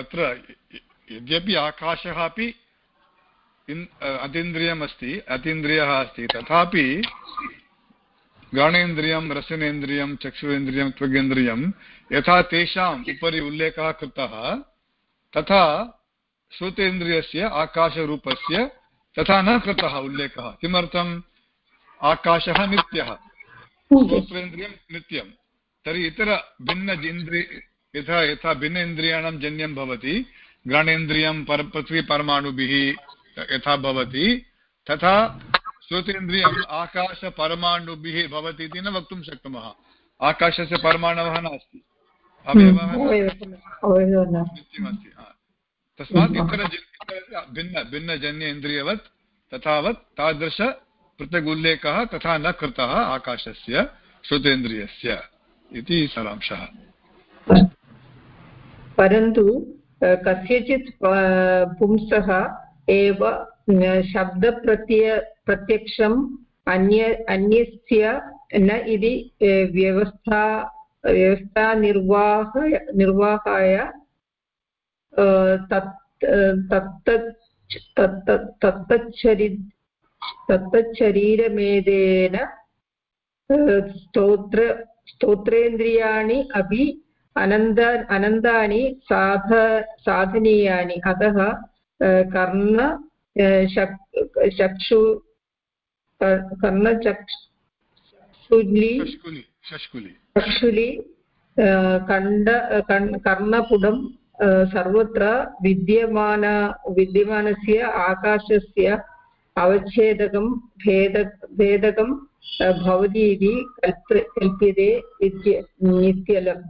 अत्र यद्यपि आकाशः अपि इन् अतीन्द्रियम् अस्ति अतीन्द्रियः अस्ति तथापि घ्राणेन्द्रियं रसनेन्द्रियं, चक्षुरेन्द्रियं, त्वगेन्द्रियं, यथा तेषाम् उपरि उल्लेखः कृतः, तथा श्रुतेन्द्रियस्य आकाशरूपस्य तथा न कृतः उल्लेखः। किमर्थम्? आकाशः नित्यः, श्रोत्रेन्द्रियं नित्यं। तर्हि इतर भिन्न इन्द्रि यथा यथा भिन्न इन्द्रियाणां जन्यं भवति घ्राणेन्द्रियं पर पृथ्वीपरमाणुभिः यथा भवति, तथा श्रोतेन्द्रियम् आकाशपरमाणुभिः भवति इति न वक्तुं शक्नुमः। आकाशस्य परमाणवः नास्ति। नित्यमस्ति तस्मात् इतर भिन्न भिन्नजन्य इन्द्रियवत् तथावत् तादृश पृथग् उल्लेखः तथा न कृतः आकाशस्य श्रुतेन्द्रियस्य इति सारांशः। परन्तु कस्यचित् पुंसः एव शब्दप्रत्यय, प्रत्यक्षम् अन्य, अन्यस्य न इति व्यवस्था व्यवस्थानिर्वाह निर्वाहाय तत् तत्तच्छरि तत्तच्छरीरमेदेन स्तोत्र, स्तोत्रेन्द्रियाणि अपि अनन्द अनन्तानि साध, साधनीयानि। अतः कर्ण चक्षु कर्णचक्षुलि चक्षुलि कण्ड कर्णपुटं सर्वत्र विद्यमान विद्यमानस्य आकाशस्य अवच्छेदकं भेद भेदकं भवति इति कल्प कल्प्यते नित्यलम्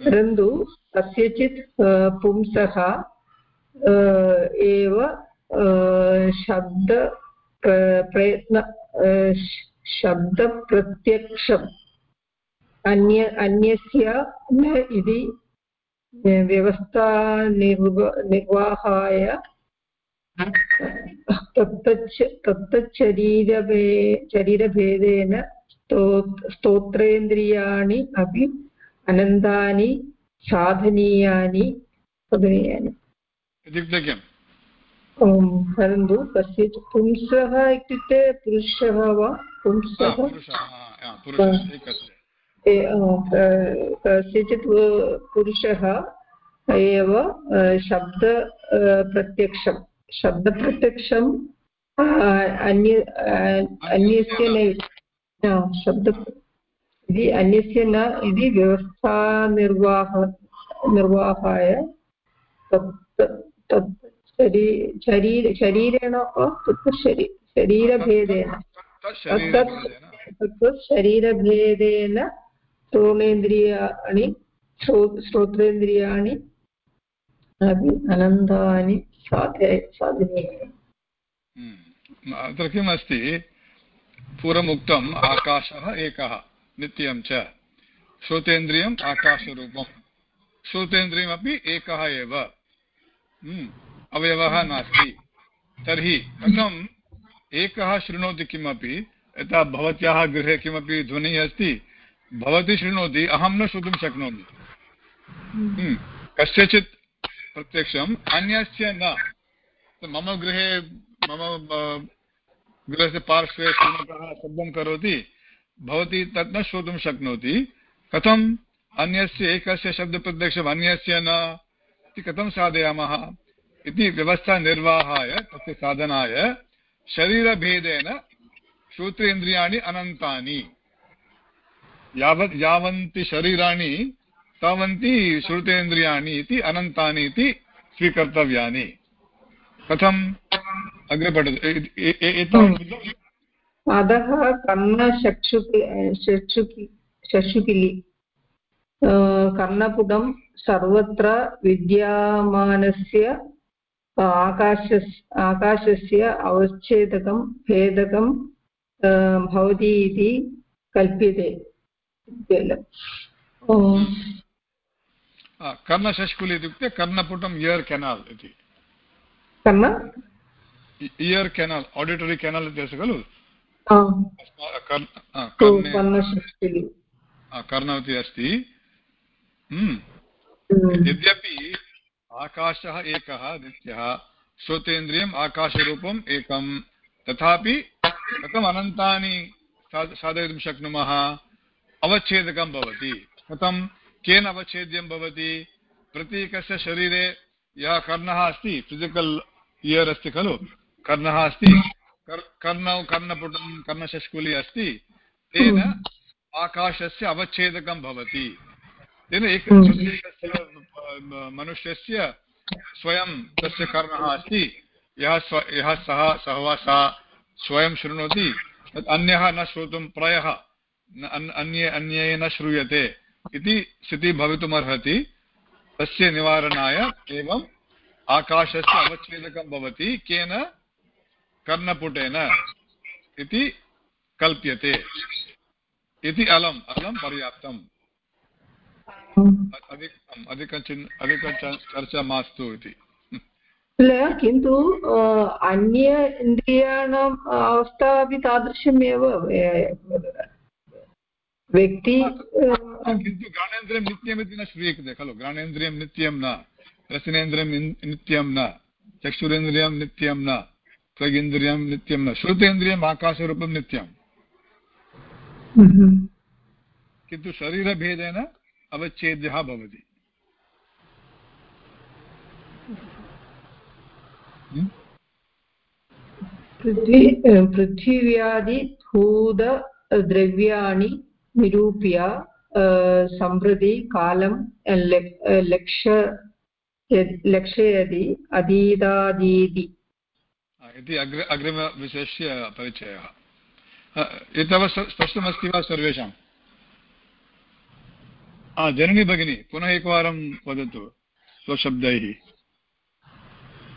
परन्तु कस्यचित् पुंसः एव शब्द प्रयत्न शब्दप्रत्यक्षम् अन्य अन्यस्य न इति व्यवस्था निर्वाहाय तत्तच्च तत्तच्छरीरभे शरीरभेदेन स्तोत्रेन्द्रियाणि अपि अनन्तानि साधनीयानि साधनीयानि इत्युक्ते किम् परन्तु कस्यचित् पुंसः इत्युक्ते पुरुषः वा? पुंसः कस्यचित् पुरुषः एव शब्द प्रत्यक्षं शब्दप्रत्यक्षम् अन्य अन्यस्य न शब्द इति अन्यस्य न इति व्यवस्थानिर्वाह निर्वाहाय तत् तत् शरीर शरीरेण तत् शरीरभेदेन तत् शरीरभेदेन स्थूलेन्द्रियाणि श्रोत्रेन्द्रियाणि अपि अनन्तानि साधे साधनीयानि अत्र किमस्ति पूर्वमुक्तम् आकाशः एकः नित्यं च श्रोतेन्द्रियम् आकाशरूपं श्रोतेन्द्रियमपि एकः एव अवयवः नास्ति। तर्हि कथम्? एकः शृणोति किमपि यथा भवत्याः गृहे किमपि ध्वनिः अस्ति भवती शृणोति अहं न श्रोतुं शक्नोमि। हम्म, कस्यचित् प्रत्यक्षम् अन्यस्य न। मम गृहे मम गृहस्य पार्श्वे शुनकः शब्दं करोति भवती तत् न श्रोतुं शक्नोति। कथम्? अन्यस्य एकस्य शब्दप्रत्यक्षम् अन्यस्य न। इति कथं साधयामः? इति व्यवस्थानिर्वाहाय तस्य साधनाय, शरीरभेदेन श्रोत्रेन्द्रियाणि अनन्तानि। यावत् यावन्ति शरीराणि, तावन्ति श्रुतेन्द्रियाणि इति अनन्तानि इति स्वीकर्तव्यानि। कथम्? अग्रे पठतु। अधः कर्णचक्षुकि कर्णपुटं सर्वत्र विद्यमानस्य आकाश आकाशस्य अवच्छेदकं भेदकं भवति इति कल्प्यते कर्णशष्कुलि इत्युक्ते कर्णपुटम् इयर् केनाल् इति। कर्ण इयर् केनाल् आडिटरि केनाल् इति अस्ति खलु कर्णवती अस्ति। हम्म। हम्म। यद्यपि आकाशः एकः नित्यः श्रोतेन्द्रियम् आकाशरूपम् एकं तथापि कथम् अनन्तानि साधयितुं शक्नुमः? अवच्छेदकं भवति। कथं? केन अवच्छेद्यं भवति? प्रत्येकस्य शरीरे यः कर्णः अस्ति फिसिकल् इयर् अस्ति खलु? कर्णः अस्ति कर्णौ कर्णपुटं कर्णशष्कुली अस्ति तेन हम्म। आकाशस्य अवच्छेदकं भवति। तेन एक प्रत्येकस्य मनुष्यस्य स्वयं तस्य कर्णः अस्ति। यः स्व, यः सः सः वा सा स्वयं शृणोति, तत् अन्यः न श्रोतुं प्रायः अन्ये अन्ये न श्रूयते इति स्थितिः भवितुमर्हति। तस्य निवारणाय एवम् आकाशस्य अवच्छेदकं भवति, केन कर्णपुटेन इति कल्प्यते। इति अलम् अलं पर्याप्तम्। अधिकचर्चा मास्तु इति। किन्तु अन्य इन्द्रियाणाम् अवस्था अपि तादृशमेव व्यक्ति किन्तु घ्राणेन्द्रियं नित्यमिति न श्रूयते खलु? घ्राणेन्द्रियं नित्यं न रसनेन्द्रियं नित्यं न चक्षुरेन्द्रियं नित्यं न त्वगिन्द्रियं नित्यं न श्रुतेन्द्रियम् आकाशरूपं नित्यम्। किन्तु शरीरभेदेन अवच्छेद्यः भवति। पृथ्वी पृथिव्यादिभूतद्रव्याणि निरूप्य सम्प्रति कालं लक्ष लक्षयति अधीतादीति। इति अग्र अग्रिमविषयस्य परिचयः। एतावत् स्पष्टमस्ति वा सर्वेषाम्? जननी भगिनी पुनः एकवारं वदतु स्वशब्दैः।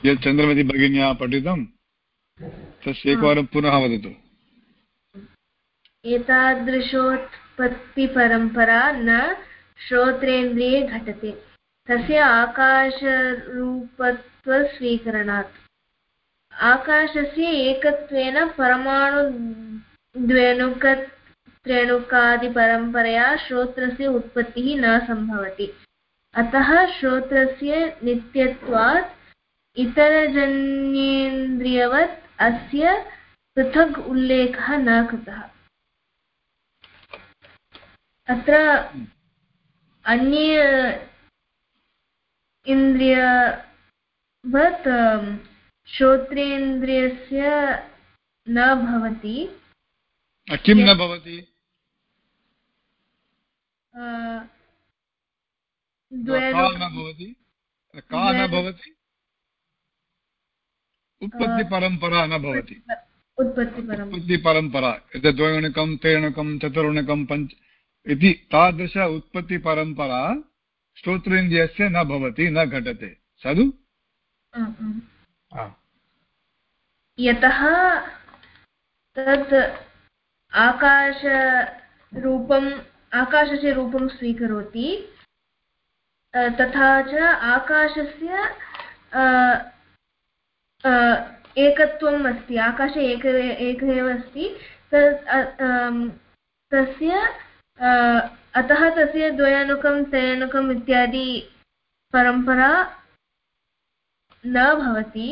यत् चन्द्रमती भगिन्या पठितं तस्य एकवारं पुनः वदतु। एतादृशोत्पत्तिपरम्परा न श्रोत्रेन्द्रिये घटते। तस्य आकाशरूपत्वस्वीकरणात्। आकाशस्य एकत्वेन परमाणुद्वेणुकत्रेणुकादिपरम्परया श्रोत्रस्य उत्पत्तिः न सम्भवति। अतः श्रोत्रस्य नित्यत्वात् इतरजन्येन्द्रियवत् अस्य पृथग् उल्लेखः न कृतः। अत्र अन्य इन्द्रियवत् श्रोत्रेन्द्रियस्य न भवति। किं न भवति? का न भवति? उत्पत्तिपरम्परा न भवति। उत्पत्तिपरम्परा। यत् द्वयोणकं त्रेणुकं चतुर्णकं पञ्च इति तादृश उत्पत्तिपरम्परा श्रोत्रेन्द्रियस्य न भवति न घटते। साधु यतः तत् आकाशरूपम् आकाशस्य रूपं स्वीकरोति। तथा च आकाशस्य एकत्वम् अस्ति आकाशे एक एक एव अस्ति तस्य अतः तस्य द्वयानुकं त्रयानुकम् इत्यादि परम्परा न भवति।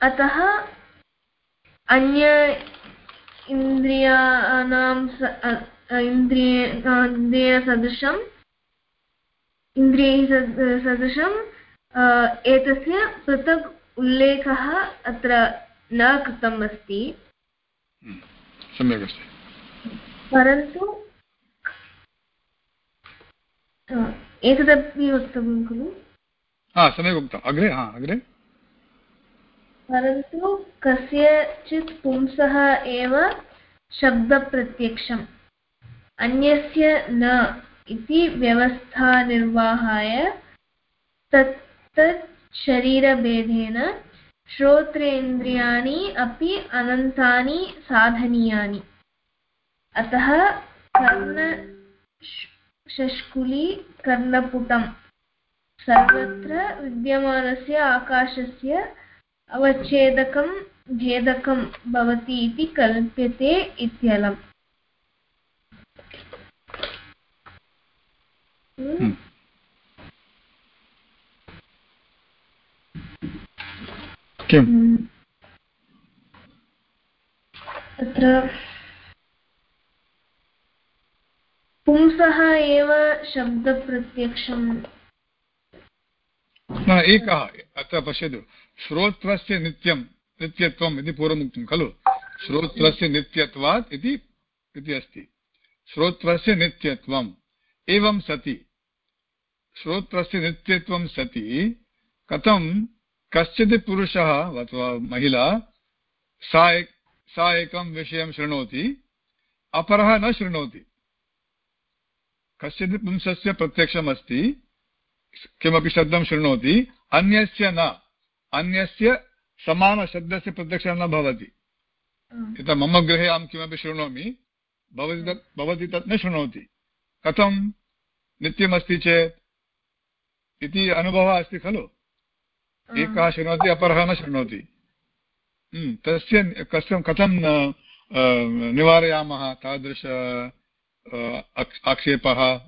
अतः अन्य इन्द्रियाणां इन्द्रिय इन्द्रियसदृशम् इन्द्रियैः सदृशम् एतस्य पृथक् उल्लेखः अत्र न कृतम् अस्ति। सम्यक् अस्ति। परन्तु एतदपि वक्तव्यं खलु? सम्यक् उक्तम्। अग्रे हा अग्रे। परन्तु कस्यचित् पुंसः एव शब्दप्रत्यक्षम्। अन्यस्य न इति व्यवस्थानिर्वाहाय तत्तत् शरीरभेदेन श्रोत्रेन्द्रियाणि अपि अनन्तानि साधनीयानि। अतः कर्ण शष्कुली कर्णपुटं सर्वत्र विद्यमानस्य आकाशस्य अवच्छेदकं भेदकं भवति इति कल्प्यते इत्यलम् हम्म। किम् हम्म। तत्र पुंसः एव शब्दप्रत्यक्षं एकः अत्र पश्यतु श्रोत्रस्य नित्यं, नित्यत्वम् इति पूर्वमुक्तं, खलु? श्रोत्रस्य नित्यत्वात् इति अस्ति। श्रोत्रस्य नित्यत्वम्, एवं सति। श्रोत्रस्य नित्यत्वं सति, कथं कश्चित् पुरुषः अथवा महिला सा एक, सा एकं विषयं शृणोति, अपरः न शृणोति। कश्चित् पुंसस्य प्रत्यक्षम् अस्ति किमपि शब्दं शृणोति, अन्यस्य न। अन्यस्य समानशब्दस्य प्रत्यक्षं न भवति। यथा मम गृहे अहं किमपि शृणोमि भवती तत् भवती तत् न शृणोति। कथं? नित्यमस्ति चेत् इति अनुभवः अस्ति खलु? एकः शृणोति अपरः न शृणोति। हम्म, तस्य कस्य कथं निवारयामः तादृश आक्षेपः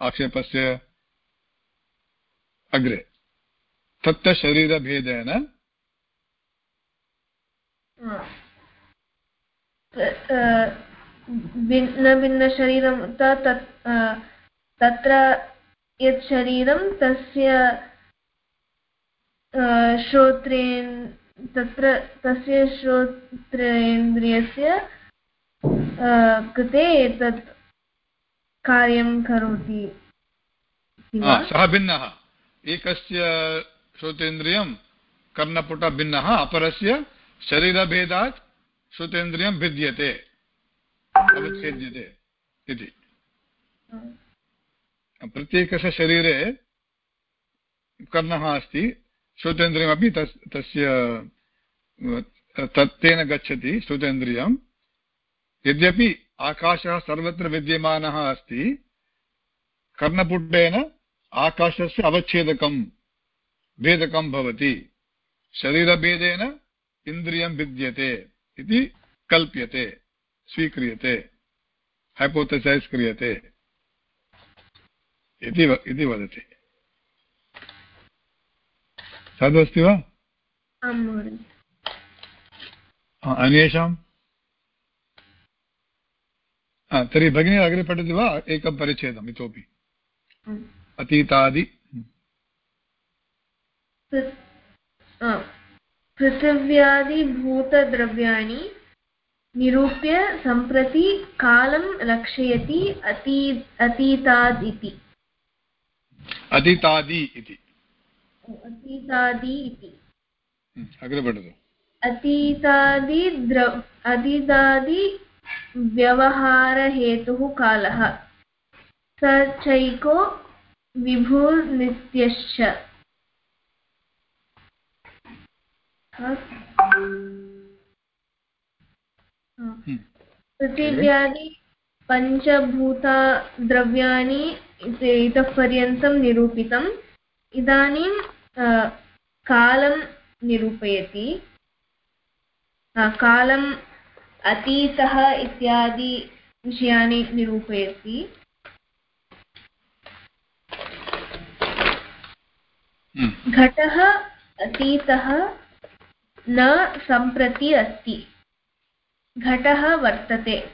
आक्षेपस्य अग्रे? तत्र शरीरभेदेन। भिन्नभिन्नशरीरं तत्र यत् शरीरं तस्य श्रोत्रेन् तत्र तस्य श्रोत्रेन्द्रियस्य कृते एतत् कार्यं करोति सः भिन्नः। एकस्य श्रोतेन्द्रियं कर्णपुटः भिन्नः, अपरस्य शरीरभेदात् श्रुतेन्द्रियं भिद्यते, अवच्छेद्यते इति। प्रत्येकस्य शरीरे कर्णः अस्ति, श्रुतेन्द्रियमपि तस्, तस्य तेन गच्छति श्रुतेन्द्रियं। यद्यपि आकाशः सर्वत्र विद्यमानः अस्ति, कर्णपुटेन आकाशस्य अवच्छेदकं भेदकं भवति। शरीरभेदेन इन्द्रियं भिद्यते इति कल्प्यते स्वीक्रियते हैपोथसैस् क्रियते इति वदति। तदस्ति वा? अन्येषाम् तर्हि भगिनी अग्रे पठति वा? एकं परिच्छेदम् इतोपि। अतीतादि पृथिव्यादिभूतद्रव्याणि निरूप्य सम्प्रति कालं लक्षयति अती अतीताद् इति। अतीतादि इति। अतीतादि इति अग्रे पठतु अतीतादि द्र अतीतादि व्यवहारहेतुः कालः। स चैको विभुर्नित्यश्च। हम्म। पृथिव्यादि पञ्चभूता द्रव्याणि इतः पर्यन्तं निरूपितम् इदानीं कालं निरूपयति कालम् अतीतः इत्यादि विषयाणि निरूपयति हम्म। घटः अतीतः न सम्प्रति अस्ति। घटः वर्तते।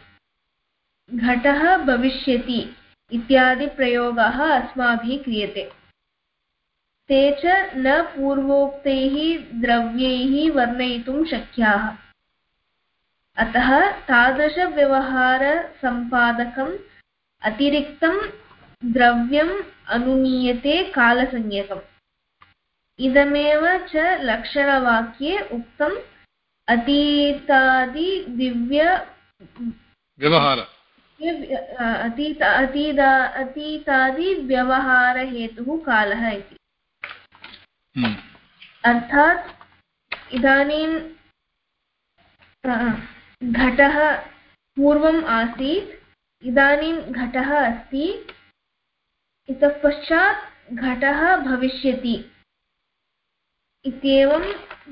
घटः भविष्यति इत्यादिप्रयोगाः अस्माभिः क्रियते। ते च न पूर्वोक्तैः द्रव्यैः वर्णयितुं शक्याः। अतः तादृशव्यवहारसम्पादकम् अतिरिक्तं द्रव्यम् अनुमीयते कालसंज्ञकम्। इदमेव च लक्षणवाक्ये उक्तम् अतीतादिदिव्य व्यवहार। अतीत अतीदा अतीतादिव्यवहारहेतुः कालः इति। हम्म। अर्थात् इदानीं घटः पूर्वम् आसीत् इदानीं घटः अस्ति इतः पश्चात् घटः भविष्यति। इत्येवं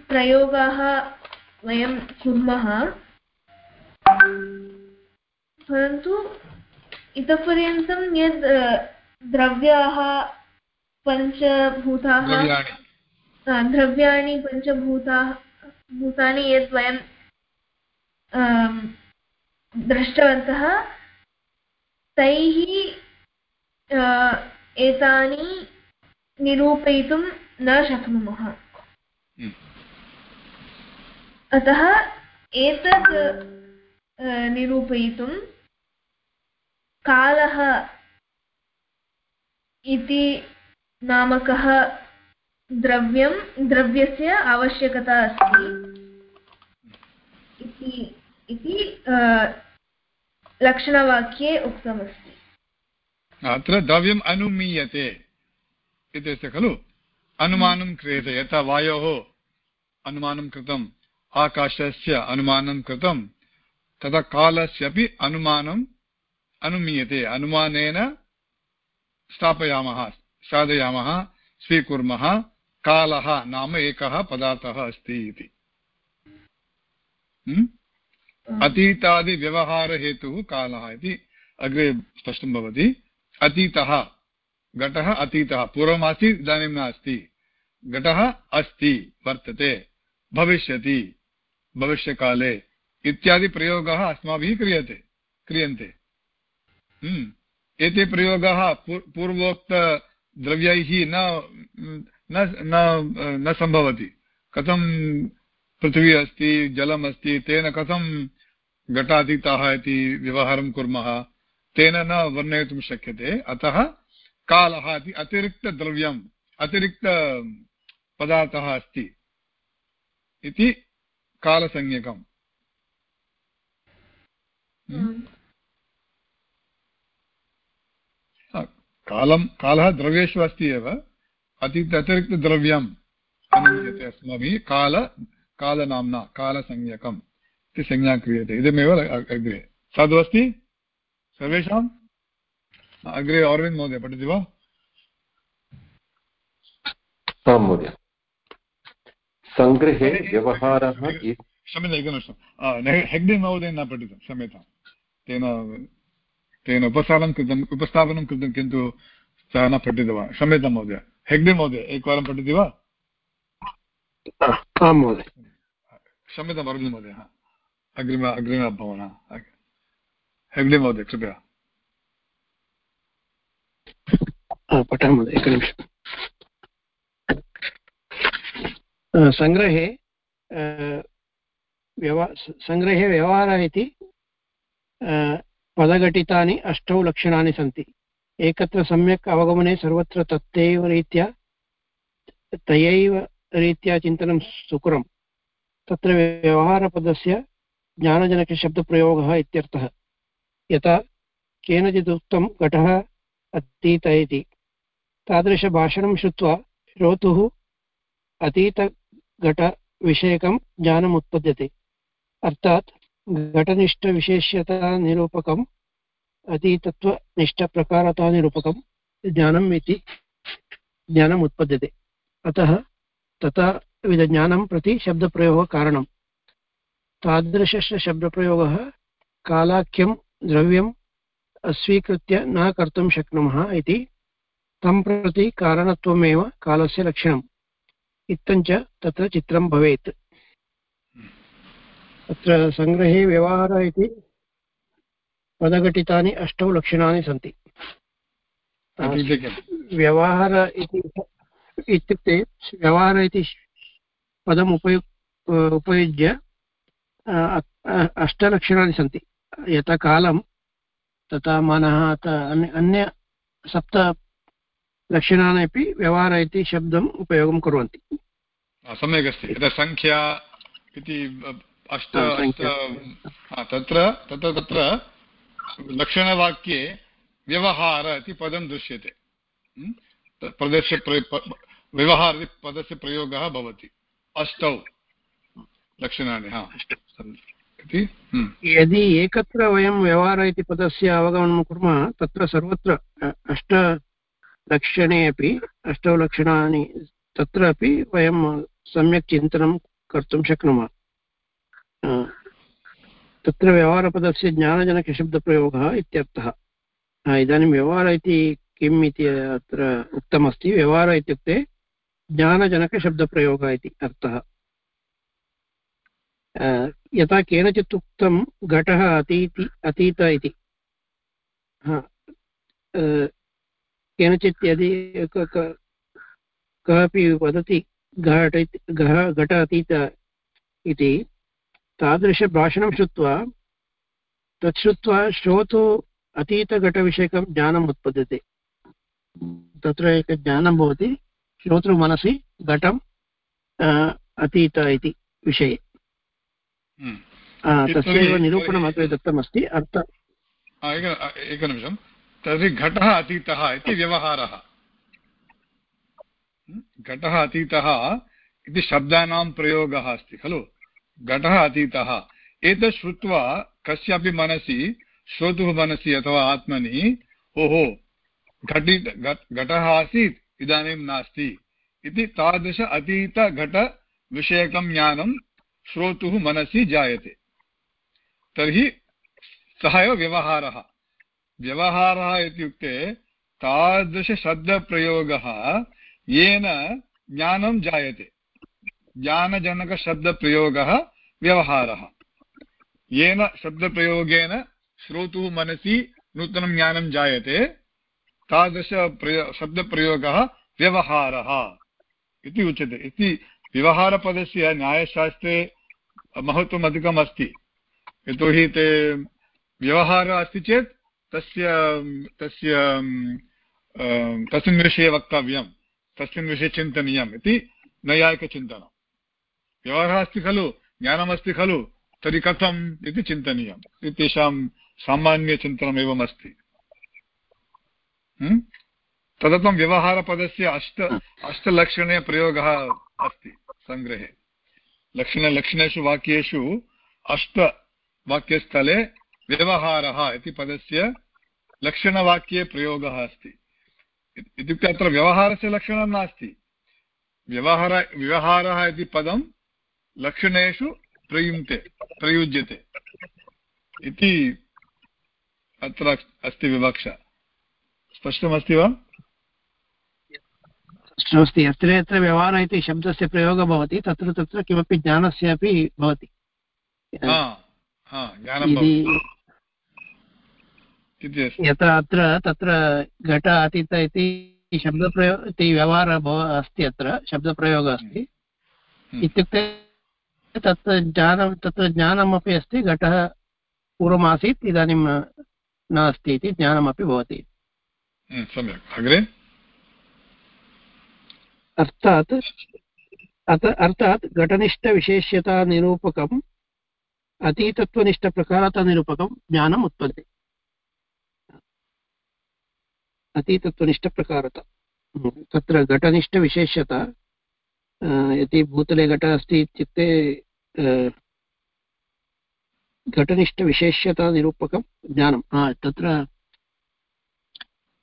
प्रयोगाः वयं कुर्मः। परन्तु इतः पर्यन्तं यद् द्रव्याः पञ्चभूताः द्रव्याणि। पञ्चभूताः भूतानि यद् वयं दृष्टवन्तः तैः एतानि निरूपयितुं न शक्नुमः। अतः एतत् निरूपयितुं कालः इति नामकः द्रव्यं द्रव्यस्य आवश्यकता अस्ति। इति इति लक्षणवाक्ये उक्तमस्ति। अत्र द्रव्यम् अनुमीयते इत्यस्य खलु? अनुमानं क्रियते, यथा वायोः अनुमानं कृतम्, आकाशस्य अनुमानं कृतं तथा कालस्यपि अनुमानम् अनुमीयते, अनुमानेन स्थापयामः, साधयामः, स्वीकुर्मः, कालः नाम एकः पदार्थः अस्ति इति। अतीतादिव्यवहारहेतुः कालः इति अग्रे स्पष्टं भवति। अतीतः घटः अतीतः, पूर्वमासीत्, इदानीं नास्ति। घटः अस्ति, वर्तते, भविष्यति, भविष्यकाले, इत्यादि प्रयोगः अस्माभिः क्रियते, क्रियन्ते। हम्म। एते प्रयोगाः पूर्वोक्तद्रव्यैः न न सम्भवति। कथं पृथिवी अस्ति, जलम् अस्ति, तेन कथं घटातीतः इति व्यवहारं कुर्मः, तेन न वर्णयितुं शक्यते। अतः कालः इति अतिरिक्तद्रव्यम् अतिरिक्तपदार्थः अस्ति इति कालसंज्ञकम्। हम्म। कालं कालः द्रव्येषु अस्ति एव अतीत अतिरिक्तद्रव्यम् अनुमीयते अस्माभिः काल कालनाम्ना कालसंज्ञकम् इति संज्ञा क्रियते। इदमेव अग्रे। साधु अस्ति? सर्वेषाम्? अग्रे अरविन्द् महोदय पठति वा? आं महोदय। सङ्ग्रहे व्यवहारः क्षम्यता एकनिमिषं हेग्डे महोदय न पठितं क्षम्यतां। तेन तेन उपस्थापनं कृतम् उपस्थापनं कृतं किन्तु सः न पठितवान्। क्षम्यतां महोदय। हेग्डे महोदय एकवारं पठति वा? आं महोदय। क्षम्यताम् अरविन्द महोदय अग्रिम अग्रिम भवनः हेग्डे महोदय कृपया। पठामः एकनिमिषम् सङ्ग्रहे व्यव सङ्ग्रहे व्यवहारः इति पदघटितानि अष्टौ लक्षणानि सन्ति एकत्र सम्यक् अवगमने सर्वत्र तथैव रीत्या तयैव रीत्या चिन्तनं सुकरं तत्र व्यवहारपदस्य ज्ञानजनकशब्दप्रयोगः इत्यर्थः यथा केनचित् उक्तं घटः अतीत इति तादृशभाषणं श्रुत्वा श्रोतुः अतीतघटविषयकं ज्ञानम् उत्पद्यते अर्थात् घटनिष्ठविशेष्यतानिरूपकम् अतीतत्वनिष्ठप्रकारतानिरूपकं ज्ञानम् इति ज्ञानम् उत्पद्यते अतः तथा विधज्ञानं प्रति शब्दप्रयोगः कारणं तादृशस्य शब्दप्रयोगः कालाख्यं, द्रव्यम् अस्वीकृत्य न कर्तुं शक्नुमः इति तं प्रति कारणत्वमेव कालस्य लक्षणम्। इत्थञ्च तत्र चित्रं भवेत्। अत्र सङ्ग्रहे व्यवहारः इति पदघटितानि अष्टौ लक्षणानि सन्ति। व्यवहार इति इत्युक्ते व्यवहार इति पदम् उपयु उपयुज्य अष्टलक्षणानि सन्ति। यथा कालं तथा मनः अन्य सप्त लक्षणानि अपि व्यवहार इति शब्दम् उपयोगं कुर्वन्ति। सम्यक् अस्ति। यथा सङ्ख्या इति अष्ट तत्र तत्र तत्र लक्षणवाक्ये व्यवहार इति पदं दृश्यते। पदस्य व्यवहार इति पदस्य प्रयोगः भवति। अष्टौ लक्षणानि हा। यदि एकत्र वयं व्यवहार इति पदस्य अवगमनं कुर्मः, तत्र सर्वत्र अष्ट लक्षणे अपि अष्टौ लक्षणानि तत्र अपि वयं सम्यक् चिन्तनं कर्तुं शक्नुमः। तत्र व्यवहारपदस्य ज्ञानजनकशब्दप्रयोगः इत्यर्थः। इदानीं व्यवहार इति किम् इति अत्र उक्तमस्ति। व्यवहार इत्युक्ते ज्ञानजनकशब्दप्रयोगः इति अर्थः। यथा केनचित् उक्तं घटः अतीति, अतीत इति। केनचित् यदि कः वदति घट घट अतीत इति, तादृशभाषणं श्रुत्वा, तत् श्रुत्वा श्रोतु अतीतघटविषयकं ज्ञानम् उत्पद्यते। तत्र एकं ज्ञानं भवति, श्रोतृमनसि घटम् अतीत इति विषये। तस्यैव निरूपणम् अग्रे दत्तमस्ति अर्थ एक एकनिमिषं तर्हि घटः अतीतः इति व्यवहारः? घटः अतीतः इति शब्दानां प्रयोगः अस्ति खलु घटः अतीतः एतत् श्रुत्वा कस्यापि मनसि श्रोतुः मनसि अथवा आत्मनि ओहो घटि घटः आसीत् इदानीं नास्ति इति तादृश अतीतघटविषयकं ज्ञानं श्रोतुः मनसि जायते। तर्हि सः एव व्यवहारः। व्यवहारः इत्युक्ते तादृशशब्दप्रयोगः येन ज्ञानं जायते। ज्ञानजनकशब्दप्रयोगः व्यवहारः। येन शब्दप्रयोगेन श्रोतुः मनसि नूतनं ज्ञानं जायते। तादृशप्रयो, शब्दप्रयोगः व्यवहारः इति उच्यते। इति व्यवहारपदस्य न्यायशास्त्रे महत्त्वम् अधिकम् अस्ति। यतोहि ते व्यवहारः अस्ति चेत् तस्य तस्य अं, तस्मिन् विषये वक्तव्यं तस्मिन् विषये चिन्तनीयम् इति नैयायिकचिन्तनं व्यवहारः अस्ति खलु ज्ञानमस्ति खलु तर्हि कथम् इति चिन्तनीयम्। इति तेषां अस्ति? तदर्थं व्यवहारपदस्य अष्ट अष्टलक्षणे प्रयोगः अस्ति सङ्ग्रहे लक्षणलक्षणेषु वाक्येषु अष्टवाक्यस्थले व्यवहारः इति पदस्य लक्षणवाक्ये प्रयोगः अस्ति। इत्युक्ते अत्र व्यवहारस्य लक्षणं नास्ति। व्यवहार व्यवहारः इति पदं लक्षणेषु प्रयुङ्क्ते, प्रयुज्यते। इति अत्र अस्ति विवक्षा। स्पष्टमस्ति वा? अस्ति यत्र यत्र व्यवहारः इति शब्दस्य प्रयोगः भवति तत्र तत्र किमपि ज्ञानस्य अपि भवति। यत्र अत्र तत्र घट अतीत इति शब्दप्रयोग इति व्यवहारः भव अस्ति अत्र शब्दप्रयोगः अस्ति। हम्म। इत्युक्ते तत्र ज्ञानं तत्र ज्ञानमपि अस्ति घटः पूर्वमासीत् इदानीं नास्ति इति ज्ञानमपि भवति। हम्म, सम्यक्। अग्रे? अर्थात् अर्थात् घटनिष्ठविशेष्यतानिरूपकम्, अतीतत्वनिष्ठप्रकारतानिरूपकं ज्ञानम् उत्पद्यते। अतीतत्वनिष्ठप्रकारता। तत्र घटनिष्ठविशेष्यता यदि भूतले घटः अस्ति इत्युक्ते घटनिष्ठविशेष्यतानिरूपकं ज्ञानं तत्र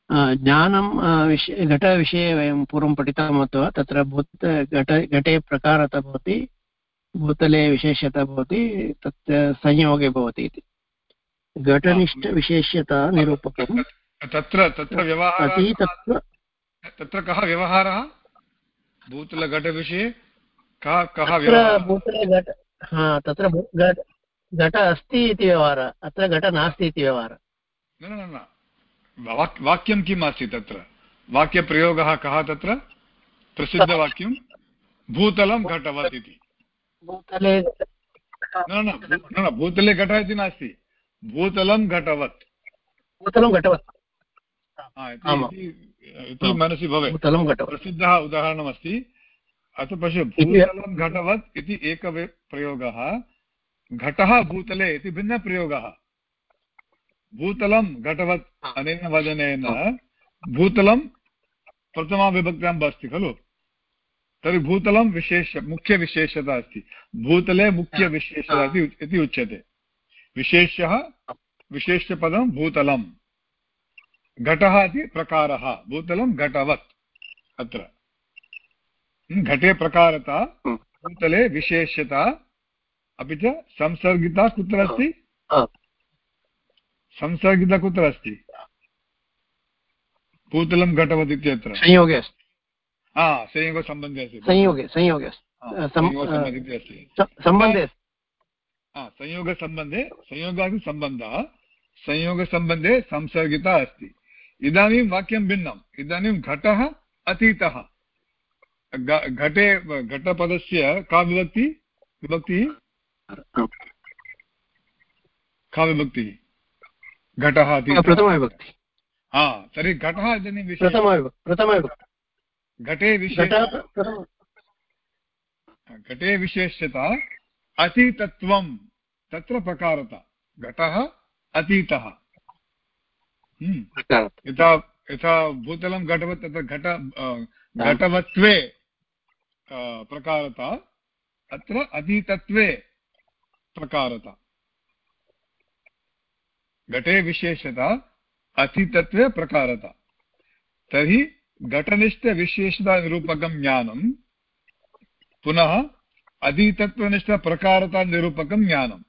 ज्ञानं अ, विष घटविषये वयं पूर्वं पठितवन्तः तत्र भूत घट घटे प्रकारता भवति भूतले विशेष्यता भवति तत् संयोगे भवति इति घटनिष्ठविशेष्यता निरूपकं तत्र तत्र व्यवहारः अतीतत्व तत्र कः व्यवहारः भूतलघटविषये कः कः तत्र व्यवहारः भूतले घट हा तत्र भू- घट घट अस्ति इति व्यवहारः अत्र घट नास्ति इति व्यवहारः न न न, न वाक् वाक्यं किम् अस्ति तत्र? वाक्यप्रयोगः कः तत्र? प्रसिद्धवाक्यं? भूतलं घटवत् इति। न न भूतले घटः इति नास्ति। भूतलं घटवत्। भूतलं घटवत्। इति मनसि भवेत्। प्रसिद्धः उदाहरणमस्ति। अत्र पश्य भूतलं घटवत् इति एकः प्रयोगः। घटः भूतले इति भिन्नप्रयोगः। भूतलं घटवत् अनेन वदनेन भूतलं प्रथमाविभक्त्याम् अस्ति खलु? तर्हि भूतलं विशेष मुख्यविशेषता अस्ति। भूतले मुख्यविशेषता इति उच्- इति उच्यते। विशेष्यः विशेष्यपदं भूतलं। घटः इति प्रकारः। भूतलं घटवत् अत्र। घटे प्रकारता। भूतले विशेष्यता अपि च संसर्गिता कुत्र अस्ति। संसर्गिता कुत्र अस्ति। भूतलं घटवत् इत्यत्र संयोगे अस्ति। हा संयोगसम्बन्धे अस्ति। संयोगे संयोगे अस्ति। सम्बन्धे हा संयोगसम्बन्धे संयोगादि सम्बन्धः संयोगसम्बन्धे संसर्गिता अस्ति। इदानीं वाक्यं भिन्नम्। इदानीं घटः अतीतः। घटे घटपदस्य का विभक्ति? विभक्तिः? का विभक्तिः? घटः अतीतः प्रथमविभक्ति हा तर्हि घटः इदानीं विशेषः प्रथमविभक्ति प्रथमविभक्ति घटे विशेष घट घटे विशेष्यता अतीतत्वं तत्र प्रकारता। घटः अतीतः। हम्म। यथा यथा भूतलं घटवत् तत्र घट घटवत्वे प्रकारता। अत्र अतीतत्वे प्रकारता। घटे विशेषता, अतीतत्वे प्रकारता। तर्हि घटनिष्ठविशेषतानिरूपकं ज्ञानं, पुनः अधीतत्वनिष्ठप्रकारतानिरूपकं ज्ञानम्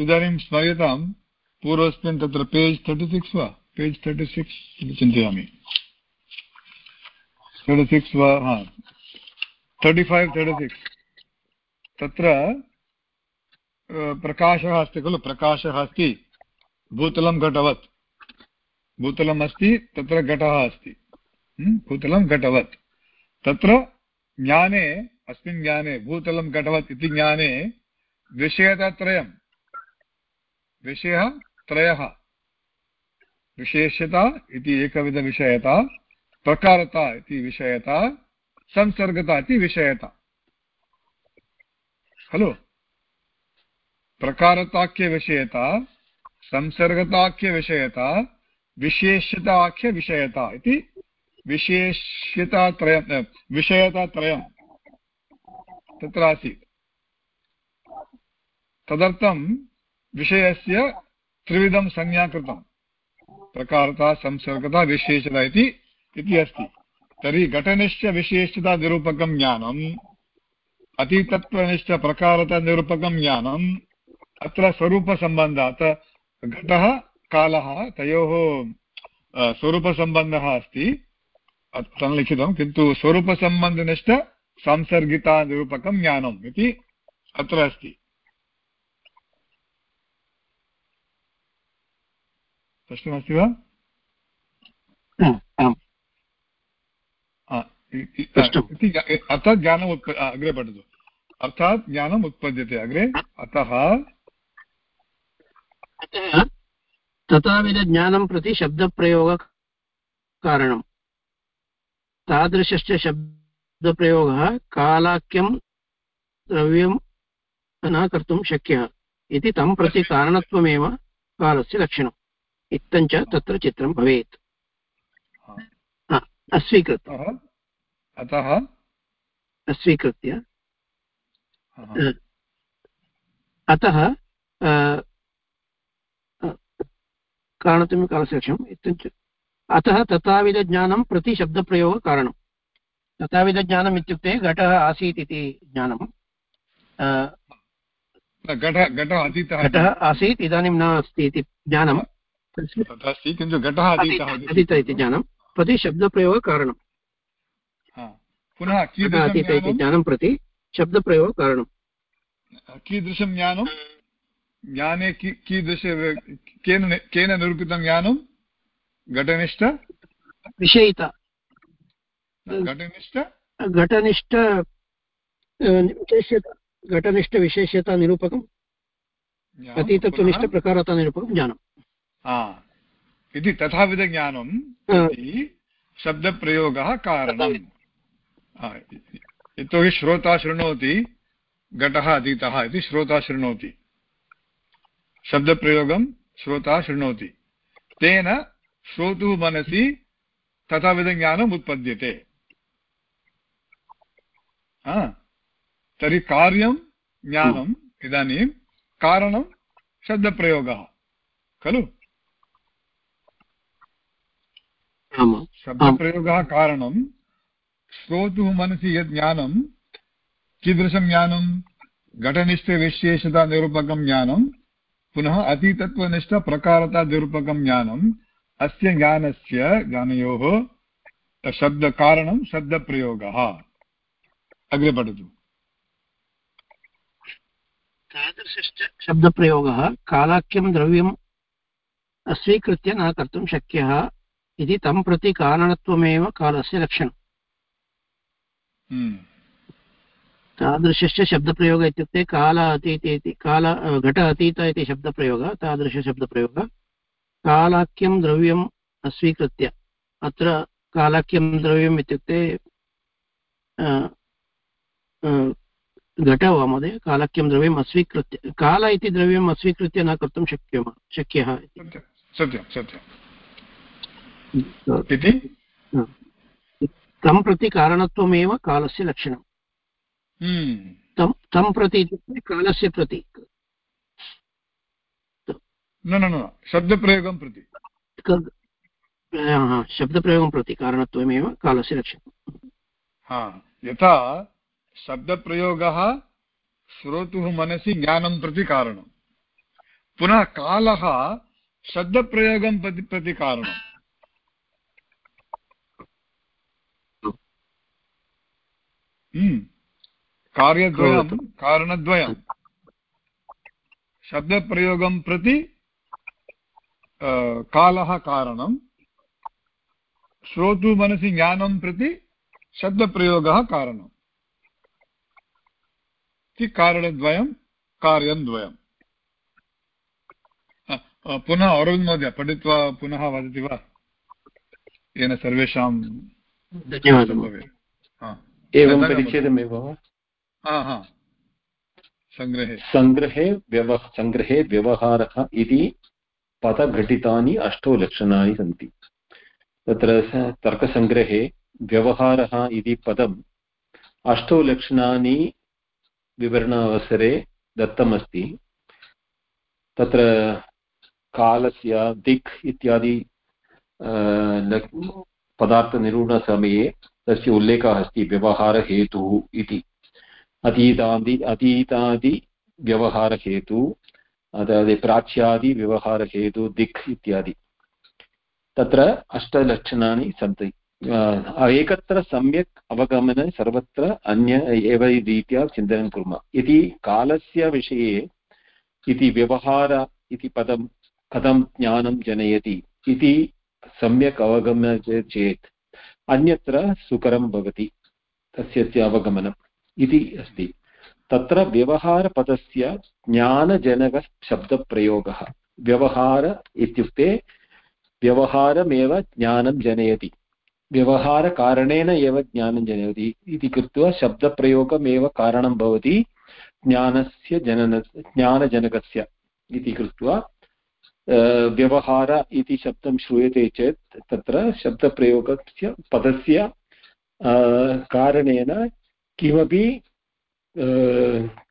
इदानीं स्मर्यतां, पूर्वस्मिन् तत्र पेज् तर्टि सिक्स् वा? पेज् तर्टि सिक्स् इति चिन्तयामि। तर्टि सिक्स् वा? हा। Thirty five thirty six. तत्र प्रकाशः अस्ति खलु? प्रकाशः अस्ति। भूतलं घटवत्। भूतलम् अस्ति, तत्र घटः अस्ति। भूतलं घटवत्। तत्र ज्ञाने, अस्मिन् ज्ञाने भूतलं घटवत् इति ज्ञाने विषयतात्रयं विषयः त्रयः। विशेष्यता इति एकविधविषयता प्रकारता इति विषयता, संसर्गता इति विषयता। खलु? प्रकारताख्यविषयता, संसर्गताख्यविषयता विशेष्यताख्यविषयता इति विशेष्यतात्रयं विषयतात्रयं तत्र आसीत् तदर्थं विषयस्य त्रिविधं संज्ञा कृतं प्रकारता, संसर्गता, विशेषता इति इति अस्ति। तर्हि घटनिश्चविशेषतानिरूपकं ज्ञानम्, अतीतत्वनिष्ठ प्रकारतानिरूपकं ज्ञानम् अत्र स्वरूपसम्बन्धः अत्र घटः कालः तयोः स्वरूपसम्बन्धः अस्ति। अत्र न लिखितं किन्तु स्वरूपसम्बन्धनिष्ठ सांसर्गितानिरूपकं ज्ञानम् इति अत्र अस्ति। स्पष्टमस्ति वा? अर्थात् ज्ञानम् अग्रे पठतु। अर्थात् ज्ञानम् उत्पद्यते अग्रे। अतः अतः तथाविधज्ञानं प्रति शब्दप्रयोगकारणम् तादृशश्च शब्दप्रयोगः कालाख्यं द्रव्यं न कर्तुं शक्यः इति तं प्रति कारणत्वमेव कालस्य लक्षणम्। इत्थञ्च तत्र चित्रं भवेत्। अस्वीकृत्य। अतः अस्वीकृत्य। अतः। कारणत्वं कालस्य लक्ष्यम् इत्युच्य अतः तथाविधज्ञानं प्रति शब्दप्रयोगकारणं तथाविधज्ञानम् इत्युक्ते घटः आसीत् इति ज्ञानं घट आसीत् इदानीं न अस्ति इति ज्ञानं किन्तु घटः अतीतः इति ज्ञानं। प्रति शब्दप्रयोगकारणं पुनः अतीत इति ज्ञानं प्रति शब्दप्रयोगकारणं कीदृशं ज्ञानं ज्ञाने की कीदृश केन केन निरूपितं ज्ञानं? घटनिष्ठ? विषयिता। घटनिष्ठ? घटनिष्ठ विशेष्यता घटनिष्ठविशेष्यतानिरूपकं अतीतत्वनिष्ठप्रकारतानिरूपकं ज्ञानं। हा। इति तथाविधज्ञानम् हा. शब्दप्रयोगः कारणम्। यतोहि श्रोता शृणोति घटः अतीतः इति श्रोता शृणोति। शब्दप्रयोगं श्रोता शृणोति। तेन श्रोतुः मनसि तथाविधज्ञानम् उत्पद्यते। हा, तर्हि कार्यं ज्ञानम् इदानीं कारणं शब्दप्रयोगः खलु? शब्दप्रयोगः कारणं श्रोतुः मनसि यत् ज्ञानं कीदृशं ज्ञानं घटनिष्ठविशेषतानिरूपकं ज्ञानं पुनः अतीतत्वनिष्ठप्रकारतानिरूपकं ज्ञानम् अस्य ज्ञानस्य ज्ञानयोः शब्दकारणं शब्दप्रयोगः। अग्रे पठतु। तादृशश्च शब्दप्रयोगः कालाख्यं द्रव्यम् अस्वीकृत्य न कर्तुं शक्यः इति तं प्रति कारणत्वमेव कालस्य लक्षणम्। हम्म। तादृशश्च शब्दप्रयोगः इत्युक्ते काल अतीत इति काल घट अतीत इति शब्दप्रयोगः तादृशशब्दप्रयोगः कालाख्यं द्रव्यम् स्वीकृत्य अत्र कालक्यं द्रव्यम् इत्युक्ते घट वा महोदय? कालक्यं द्रव्यम् अस्वीकृत्य काल इति द्रव्यम् अस्वीकृत्य न कर्तुं शक्यम शक्यः सत्यं सत्यम् इति? तं प्रति कारणत्वमेव कालस्य लक्षणं हम्म। तं तं प्रति इत्युक्ते कालस्य प्रति। न न न शब्दप्रयोगं प्रति। शब्दप्रयोगं प्रति कारणत्वमेव कालस्य लक्षणं। हा यथा शब्दप्रयोगः श्रोतुः मनसि ज्ञानं प्रति कारणं। पुनः कालः शब्दप्रयोगं प्रति प्रति कारणम् हम्म। कार्यद्वयं कारणद्वयं। शब्दप्रयोगं प्रति कालः कारणं श्रोतुमनसि ज्ञानं प्रति शब्दप्रयोगः कारणम्। इति कारणद्वयं कार्यद्वयं पुनः अरविन्द् महोदय पठित्वा पुनः वदति वा? येन सर्वेषां एवं परिच्छेदमेव सङ्ग्रहे सङ्ग्रहे व्यव सङ्ग्रहे व्यवहारः इति पदघटितानि अष्टौ लक्षणानि सन्ति। तत्र तर्कसङ्ग्रहे व्यवहारः इति पदम् अष्टौ लक्षणानि विवरणावसरे दत्तमस्ति। तत्र कालस्य दिक् इत्यादि पदार्थनिरूपणसमये तस्य उल्लेखः अस्ति, व्यवहारहेतुः इति। अतीतादि अतीतादि व्यवहारहेतुः अदादि प्राच्यादिव्यवहारहेतु दिक् इत्यादि। तत्र अष्टलक्षणानि सन्ति। एकत्र सम्यक् अवगमने सर्वत्र अन्य, एव रीत्या चिन्तनं कुर्मः। इति कालस्य विषये इति व्यवहार इति पदं, कथं ज्ञानं जनयति इति सम्यक् अवगम्यते चेत् अन्यत्र सुकरं भवति। तस्य अवगमनम् इति अस्ति। तत्र व्यवहारपदस्य ज्ञानजनकशब्दप्रयोगः। व्यवहार इत्युक्ते व्यवहारमेव ज्ञानं जनयति। व्यवहारकारणेन एव ज्ञानं जनयति। इति कृत्वा शब्दप्रयोगमेव कारणं भवति ज्ञानस्य जनन ज्ञानजनकस्य। इति कृत्वा व्यवहार इति शब्दं श्रूयते चेत् तत्र शब्दप्रयोगस्य, पदस्य कारणेन किमपि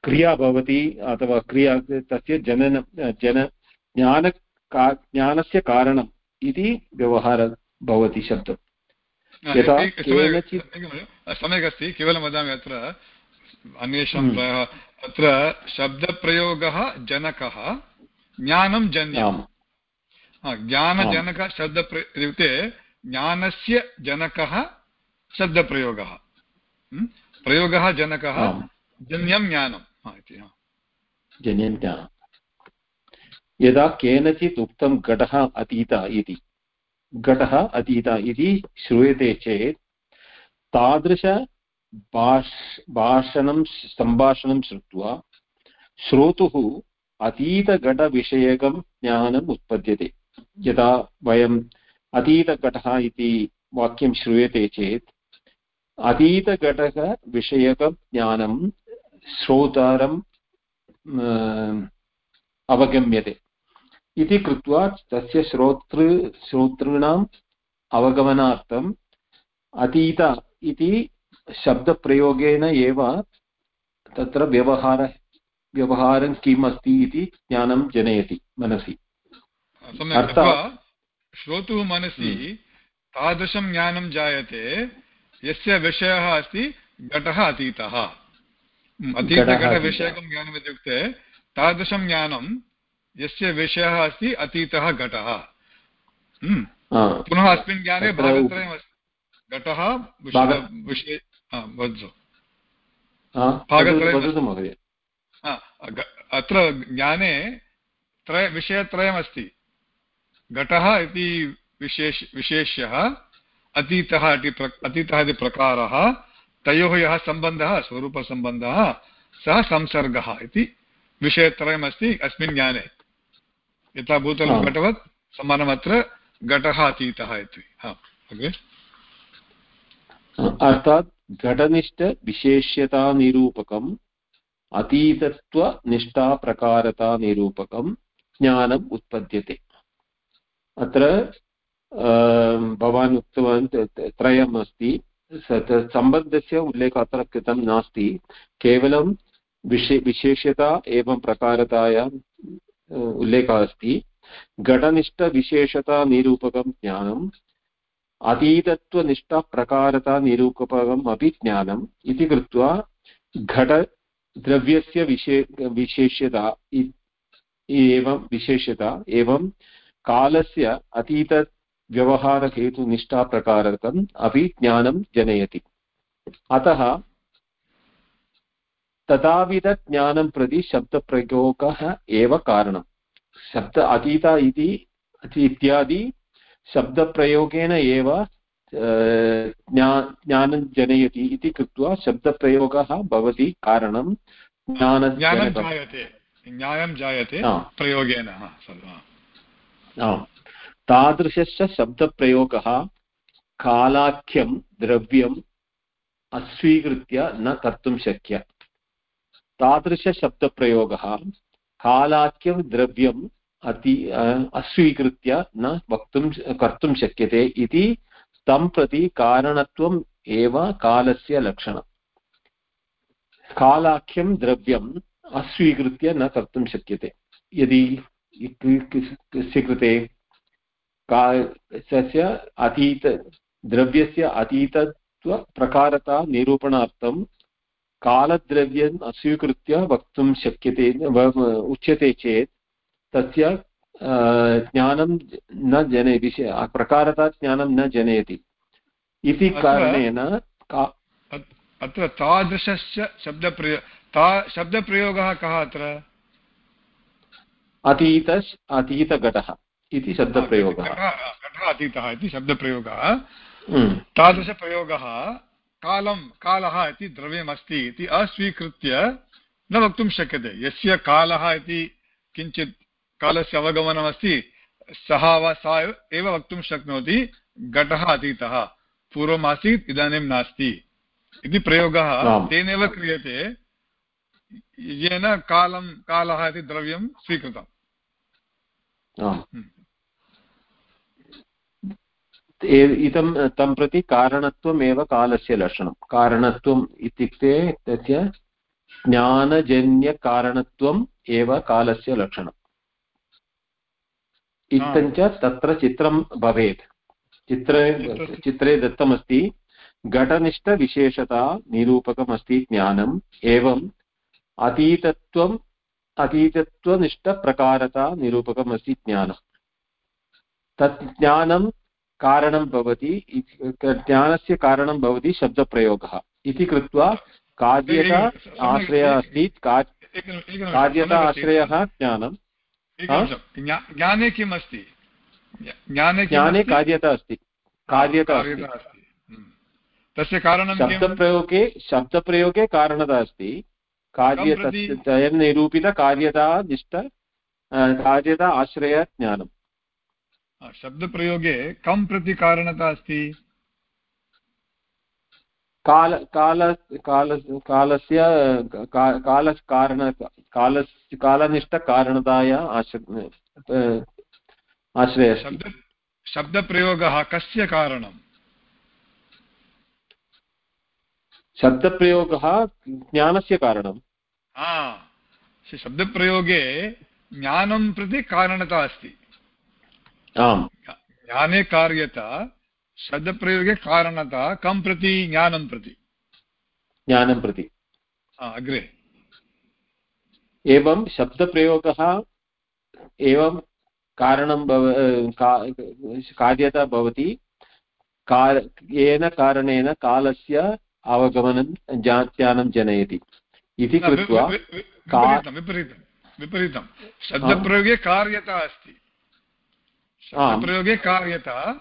क्रिया भवति अथवा क्रिया तस्य जनन जन ज्ञान का ज्ञानस्य कारणम् इति व्यवहारः भवति शब्दं। यथा केनचित् सम्यक् अस्ति केवलं वदामि अत्र अन्येषां प्रायः अत्र शब्दप्रयोगः जनकः ज्ञानं जन्यं। ज्ञानजनकः शब्दप्र इत्युक्ते ज्ञानस्य जनकः शब्दप्रयोगः। प्रयोगः जनकः जन्यं ज्ञानम् इति जन्यं ज्ञानं यदा केनचित् उक्तं घटः अतीत इति घटः अतीत इति श्रूयते चेत् तादृश भाष भाषणं सम्भाषणं श्रुत्वा श्रोतुः अतीतघटविषयकं ज्ञानम् उत्पद्यते। यदा वयम् अतीतघटः इति वाक्यं श्रूयते चेत् अतीतघटकविषयकज्ञानं श्रोतारम् अवगम्यते। इति कृत्वा तस्य श्रोतृ श्रोतॄणाम् अवगमनार्थम् अतीत इति शब्दप्रयोगेन एव तत्र व्यवहार व्यवहारं किम् अस्ति इति ज्ञानं जनयति मनसि। श्रोतुः मनसि हम्म। तादृशं ज्ञानं जायते यस्य विषयः अस्ति घटः अतीतः। अतीतघटविषयकं ज्ञानम् इत्युक्ते तादृशं ज्ञानं यस्य विषयः अस्ति अतीतः घटः। पुनः अस्मिन् ज्ञाने भागत्रयमस्ति। घटः विषय वदतु। अत्र ज्ञाने त्रय विषयत्रयमस्ति। घटः इति विशेष विशेष्यः। अतीतः इति अतीतः इति प्रकारः तयोः यः सम्बन्धः स्वरूपसम्बन्धः सः संसर्गः इति विषयत्रयमस्ति अस्मिन् ज्ञाने। यथा भूतलं घटवत् समानमत्र घटः अतीतः इति। अग्रे अर्थात् घटनिष्ठविशेष्यतानिरूपकम् अतीतत्वनिष्ठाप्रकारतानिरूपकं ज्ञानम् उत्पद्यते। अत्र भवान् उक्तवान् त्रयम् अस्ति। सम्बन्धस्य उल्लेखः अत्र कृतं नास्ति। केवलं विशे विशेष्यता एवं प्रकारतायां उल्लेखः अस्ति। घटनिष्ठविशेषतानिरूपकं ज्ञानम्, अतीतत्वनिष्ठप्रकारतानिरूपकम् अपि ज्ञानम् इति कृत्वा घटद्रव्यस्य विशे, विशेष्यता एवं विशेष्यता एवं कालस्य अतीतव्यवहारहेतुनिष्ठाप्रकारकम् अपि ज्ञानं जनयति। अतः तथाविधज्ञानं प्रति शब्दप्रयोगः एव कारणं शब्द अतीत इति इत्यादि शब्दप्रयोगेन एव ज्ञानं जनयति इति कृत्वा शब्दप्रयोगः भवति कारणं ज्ञानं जायते। ज्ञानं जायते प्रयोगेन तादृशस्य शब्दप्रयोगः कालाख्यं द्रव्यम् अस्वीकृत्य न कर्तुं शक्य। तादृशशब्दप्रयोगः कालाख्यं द्रव्यम् अति अस्वीकृत्य न वक्तुं कर्तुं शक्यते इति तं प्रति कारणत्वम् एव कालस्य लक्षणं कालाख्यं द्रव्यम् अस्वीकृत्य न कर्तुं शक्यते। यदि कृते का तस्य अतीत द्रव्यस्य अतीतत्वप्रकारता निरूपणार्थं कालद्रव्यम् अस्वीकृत्य वक्तुं शक्यते उच्यते चेत् तस्य ज्ञानं न जने विषय प्रकारता ज्ञानं न जनयति। इति कारणेन अत्र तादृशस्य शब्दप्रयो ता शब्दप्रयोगः कः अत्र? अतीत अतीतघटः। इति शब्दप्रयोगः। घटः अतीतः इति शब्दप्रयोगः। तादृशप्रयोगः कालं कालः इति द्रव्यमस्ति इति अस्वीकृत्य न वक्तुं शक्यते। यस्य कालः इति किञ्चित् कालस्य अवगमनमस्ति सः वा सा एव वक्तुं शक्नोति घटः अतीतः। पूर्वमासीत् इदानीं नास्ति। इति प्रयोगः तेनैव क्रियते। येन कालं कालः इति द्रव्यं स्वीकृतम्। इदं तं प्रति कारणत्वमेव कालस्य लक्षणं। कारणत्वम् इत्युक्ते तस्य ज्ञानजन्यकारणत्वम् एव कालस्य लक्षणम्। इत्थञ्च तत्र चित्रं भवेत्। चित्रे। चित्रे दत्तमस्ति घटनिष्ठविशेषता निरूपकमस्ति ज्ञानम् एवम् अतीतत्वम् अतीतत्वनिष्ठप्रकारता निरूपकमस्ति ज्ञानम्। तत् ज्ञानं कारणं भवति ज्ञानस्य कारणं भवति शब्दप्रयोगः। इति कृत्वा कार्यता आश्रयः अस्ति कार्यता आश्रयः ज्ञानं। ज्ञाने किम् अस्ति? ज्ञाने कार्यता अस्ति? कार्यता अस्ति। तस्य कारणं शब्दप्रयोगे शब्दप्रयोगे कारणता अस्ति। कार्य निरूपितकार्यता निष्ठ कार्यता आश्रयज्ञानम्। शब्दप्रयोगे कं प्रति कारणता अस्ति। काल काल काल कालस्य कालकारण कालस्य कालनिष्ठकारणताय आश्रय शब्द शब्दप्रयोगः कस्य कारणम्? शब्दप्रयोगः ज्ञानस्य कारणं शब्दप्रयोगे ज्ञानं प्रति कारणता अस्ति। आम्। ज्ञाने कार्यता शब्दप्रयोगे कारणता कं प्रति ज्ञानं प्रति। ज्ञानं प्रति। अग्रे। एवं शब्दप्रयोगः एवं कारणं भव कार्यता भवति कार येन कारणेन कालस्य अवगमनं ज्ञानं जनयति। इति कृत्वा विपरीतं विपरीतं। शब्दप्रयोगे कार्यता अस्ति। शब्दप्रयोगे कार्यता।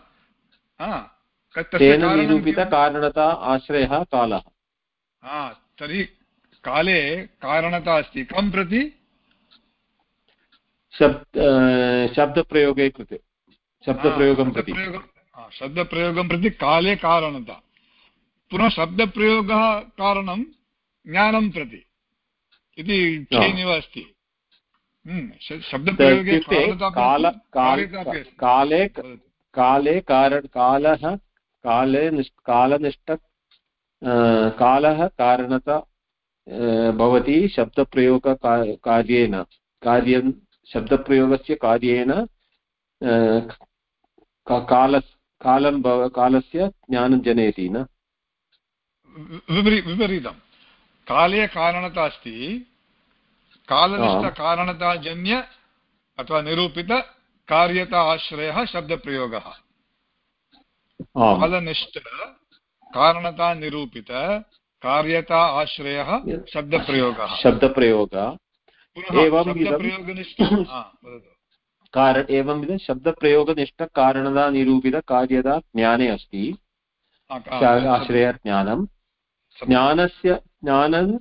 तेन निरूपितकारणता आश्रयः कालः। तर्हि काले कारणता अस्ति। कं प्रति? शब्द शब्दप्रयोगे कृते। शब्दप्रयोगं प्रति। शब्दप्रयोगं प्रति काले कारणता। पुनः शब्दप्रयोगः कारणं ज्ञानं प्रति। इति अस्ति। काले काले कारण कालः काले कालनिष्ठ कालः कारणता भवति शब्दप्रयोग कार्यं शब्दप्रयोगस्य कार्येन काल कालं कालस्य ज्ञानं जनयति न विपरीतं काले कारणता अस्ति कालनिष्ठकारणताजन्य अथवा निरूपितकार्यता आश्रयः शब्दप्रयोगः कालनिष्ठ कारणता निरूपित कार्यता आश्रयः शब्दप्रयोगः शब्दप्रयोगः एवं कारण एवं शब्दप्रयोगनिष्ठकारणता निरूपितकार्यता ज्ञाने अस्ति आश्रयज्ञानं ज्ञानस्य ज्ञानं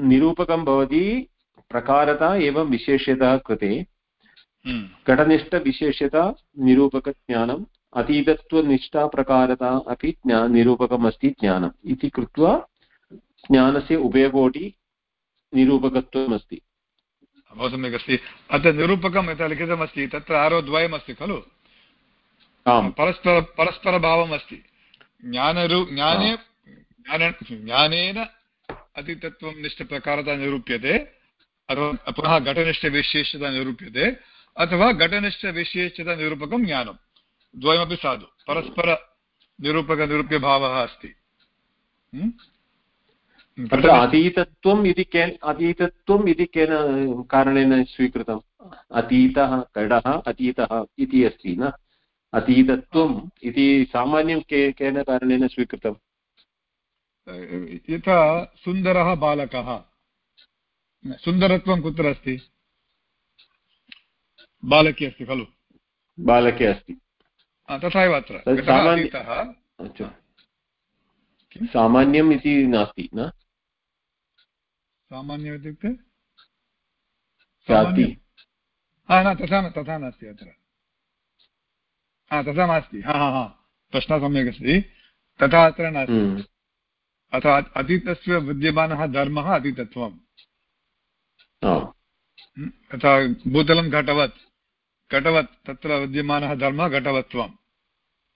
निरूपकं भवति प्रकारता एवं विशेष्यतः कृते। हम्म। घटनिष्ठविशेष्यता निरूपकज्ञानम् अतीतत्वनिष्ठाप्रकारता अपि ज्ञा निरूपकम् अस्ति ज्ञानम्। इति कृत्वा ज्ञानस्य उभयकोटि निरूपकत्वम् अस्ति बहु सम्यक् अस्ति अत्र निरूपकं यथा लिखितमस्ति तत्र आरोद्वयमस्ति खलु? परस्पर परस्परभावम् अस्ति ज्ञानरू ज्ञाने ज्ञानेन अतितत्वं निष्ठप्रकारता निरूप्यते अथवा पुनः घटनिष्ठविशेषता निरूप्यते अथवा घटनिष्ठविशेषता निरूपकं ज्ञानं। द्वयमपि साधु। परस्परनिरूपकनिरूप्यभावः अस्ति। तत्र अतीतत्वम् इति केन अतीतत्वम् इति केन कारणेन स्वीकृतम्? अतीतः घटः अतीतः इति अस्ति न? अतीतत्वम् इति सामान्यं के केन कारणेन स्वीकृतम्? यथा सुन्दरः बालकः। सुन्दरत्वं कुत्र अस्ति? बालके अस्ति खलु? बालके अस्ति। तथा एव अत्र। सामान्यम् इति नास्ति न? सामान्यम् इत्युक्ते न तथा तथा नास्ति अत्र। हा तथा नास्ति। हा हा हा। प्रश्नः सम्यक् अस्ति तथा अत्र नास्ति। हम्म। अथवा अतीतस्य विद्यमानः धर्मः अतीतत्वम्। हम्म, यथा भूतलं घटवत्। घटवत्। तत्र विद्यमानः धर्मः घटवत्वं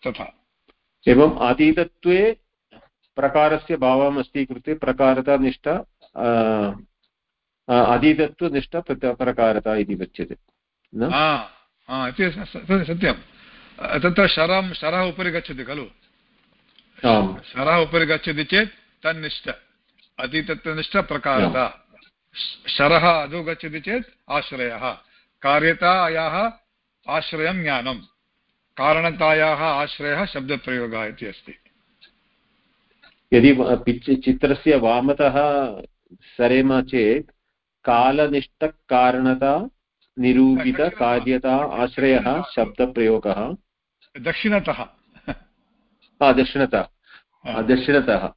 तथा। एवम् अतीतत्वे प्रकारस्य भावम् अस्ति कृते प्रकारतानिष्ठ अतीतत्वनिष्ठ प्रकारता इति उच्यते। सत्यं तत्र शरं शरः उपरि गच्छति खलु। शरः उपरि गच्छति चेत् तन्निष्ठ अतीतत्वनिष्ठ प्रकारता शरः अधो गच्छति चेत् आश्रयः। कार्यतायाः आश्रयं ज्ञानं कारणतायाः आश्रयः शब्दप्रयोगः इति अस्ति। यदि चित्रस्य वामतः सरेम चेत् कालनिष्ठकारणता निरूपितकार्यता आश्रयः शब्दप्रयोगः। दक्षिणतः। दक्षिणतः। दक्षिणतः।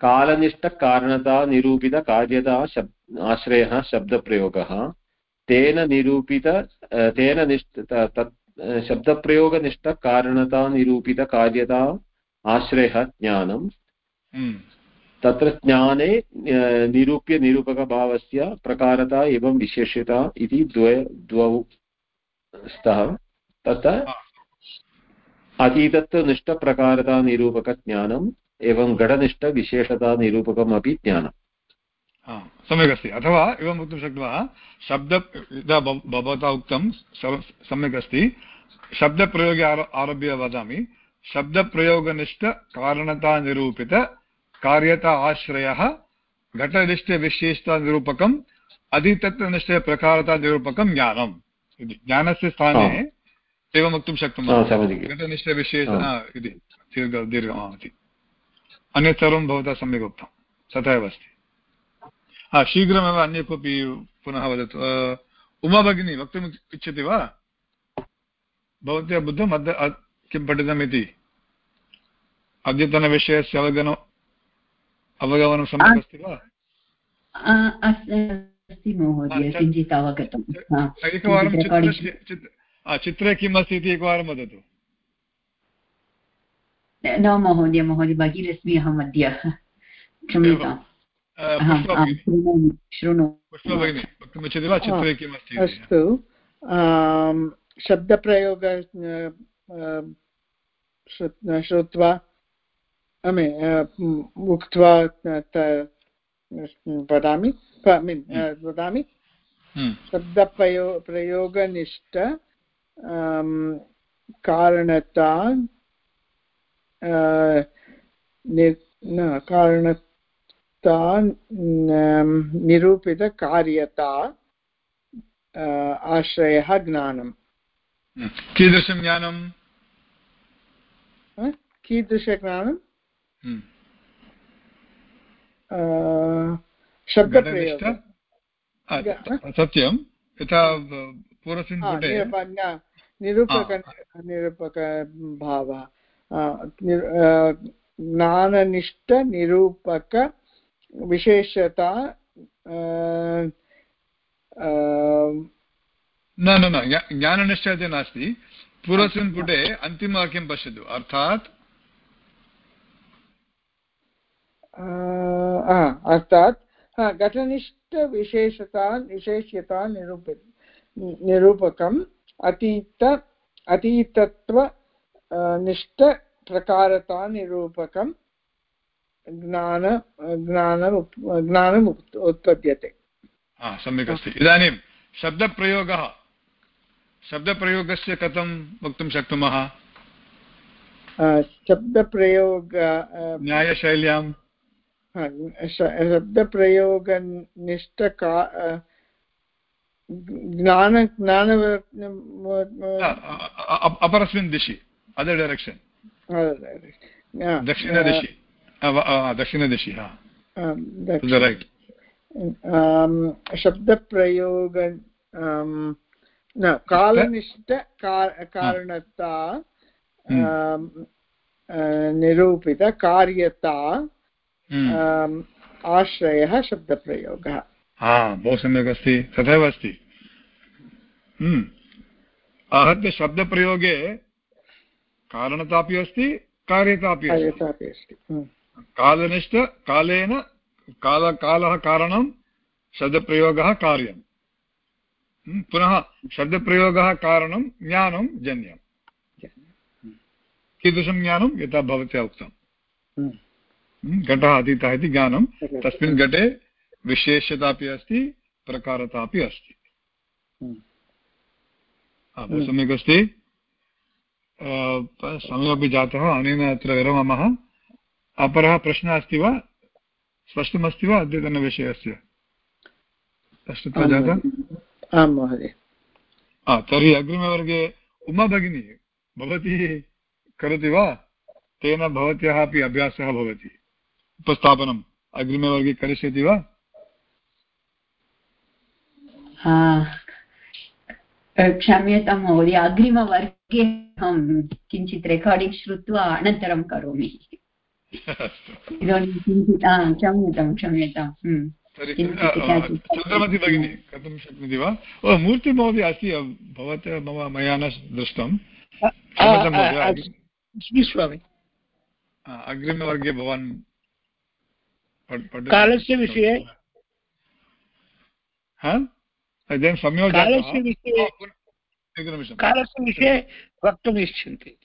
कालनिष्ठकारणता निरूपितकार्यता शब् आश्रयः शब्दप्रयोगः तेन निरूपित तेन निष्ठ तत् शब्दप्रयोगनिष्ठकारणता निरूपितकार्यता आश्रयः ज्ञानं। तत्र ज्ञाने निरूप्य निरूपकभावस्य प्रकारता एवं विशेष्यता इति द्वे द्वौ स्तः तत्र अतीतत्वनिष्ठप्रकारतानिरूपकज्ञानम् एवं घटनिष्ठविशेषतानिरूपकम् अपि ज्ञानम्। सम्यक् अस्ति अथवा एवं वक्तुं शक्नुमः शब्द यदा भवता उक्तं सम्यक् अस्ति शब्दप्रयोगे आरभ्य वदामि। शब्दप्रयोगनिष्ठकारणतानिरूपित कार्यता आश्रयः घटनिष्ठविशेषतानिरूपकम् अधितत्वनिष्ठप्रकारतानिरूपकं ज्ञानम् इति। ज्ञानस्य स्थाने एवं वक्तुं शक्नुमः। घटनिष्ठविशेष इति। दीर्घ दीर्घम् इति अन्यत् सर्वं भवता सम्यक् उक्तं तथा एव अस्ति। हा शीघ्रमेव अन्य कोऽपि पुनः वदतु। उमा भगिनी वक्तुम् इच्छति वा? भवत्या बुद्धम् अद्य किं पठितमिति? अद्यतनविषयस्य अवगमनम् अवगमनं सम्यक् अस्ति वा? एकवारं चित्रे किम् अस्ति इति एकवारं वदतु। न महोदय महोदय बहिरस्मि अहम् अद्य क्षम्यताम्। अस्ति। शब्दप्रयोग श्रु- श्रुत्वा uh, उक्त्वा वदामि। mean, uh, वदामि। हम्म, शब्दप्रयो प्रयोगनिष्ठ कारणता नि- कारणता न- निरूपितकार्यता अ, आश्रयः ज्ञानम्। कीदृशं ज्ञानं कीदृशज्ञानं। शब्दप्रयोग। सत्यं। यथा पूर्वस्मिन् निरूप निरूपक निरूपकभावः अ, नि- न न न ज्ञाननिष्ठ इति नास्ति पूर्वस्मिन् पुटे अन्तिमवाक्यं पश्यतु अर्थात् अर्थात् हा, घटनिष्ठविशेषतान् विशेष्यता निरूप निरूपकम् अतीत अतीतत्व अ, निष्ठप्रकारता निरूपकं ज्ञान ज्ञानम् ज्ञानम् उत्पद्यते सम्यक् अस्ति इदानीं शब्दप्रयोगः शब्दप्रयोगस्य कथं वक्तुं शक्नुमः शब्दप्रयोग न्यायशैल्यां शब्दप्रयोगनिष्ठका ज्ञान ज्ञान अपरस्मिन् दिशि अदर् डैरेक्षन् दक्षिणदिशि दक्षिणदिशि हा शब्दप्रयोग न कालनिष्ठ कारणता निरूपितकार्यता। आश्रयः शब्दप्रयोगः हा बहु सम्यक् अस्ति तथैव अस्ति। आहत्य शब्दप्रयोगे कारणता अपि अस्ति। कार्यता अपि अस्ति। हम्म। कालनिष्ठ कालेन काल कालः कारणं शब्दप्रयोगः कार्यं। हम्म, पुनः शब्दप्रयोगः कारणं ज्ञानं जन्यं। कीदृशं ज्ञानं? यथा भवत्या उक्तं। हम्म। हम्म, घटः अतीतः इति ज्ञानं। तस्मिन् घटे विशेष्यता अपि अस्ति प्रकारता अपि अस्ति। हम्म। सम्यक् अस्ति अ, प- समयमपि जातः अनेन अत्र विरमामः। अपरः प्रश्नः अस्ति वा? स्पष्टमस्ति वा अद्यतनविषयस्य? स्पष्टता जाता? आं महोदय। तर्हि अग्रिमवर्गे उमा भगिनी भवती करोति वा? तेन भवत्याः अपि अभ्यासः भवति। उपस्थापनम् अग्रिमवर्गे करिष्यति वा? हा, क्षम्यतां महोदय अग्रिमवर्गे अहं किञ्चित् रेकार्डिङ्ग् श्रुत्वा अनन्तरं करोमि इदानीं किञ्चित् क्षम्यतां क्षम्यतां हम्म। चन्द्रमति भगिनी कर्तुं शक्नोति वा ओ मूर्तिमहोदय अस्ति भवतः मम मया न दृष्टं अ, अग्रिमवर्गे भवान्। कालस्य विषये हा? इदानीं कालस्य विषये वक्तुम् इच्छन्ति।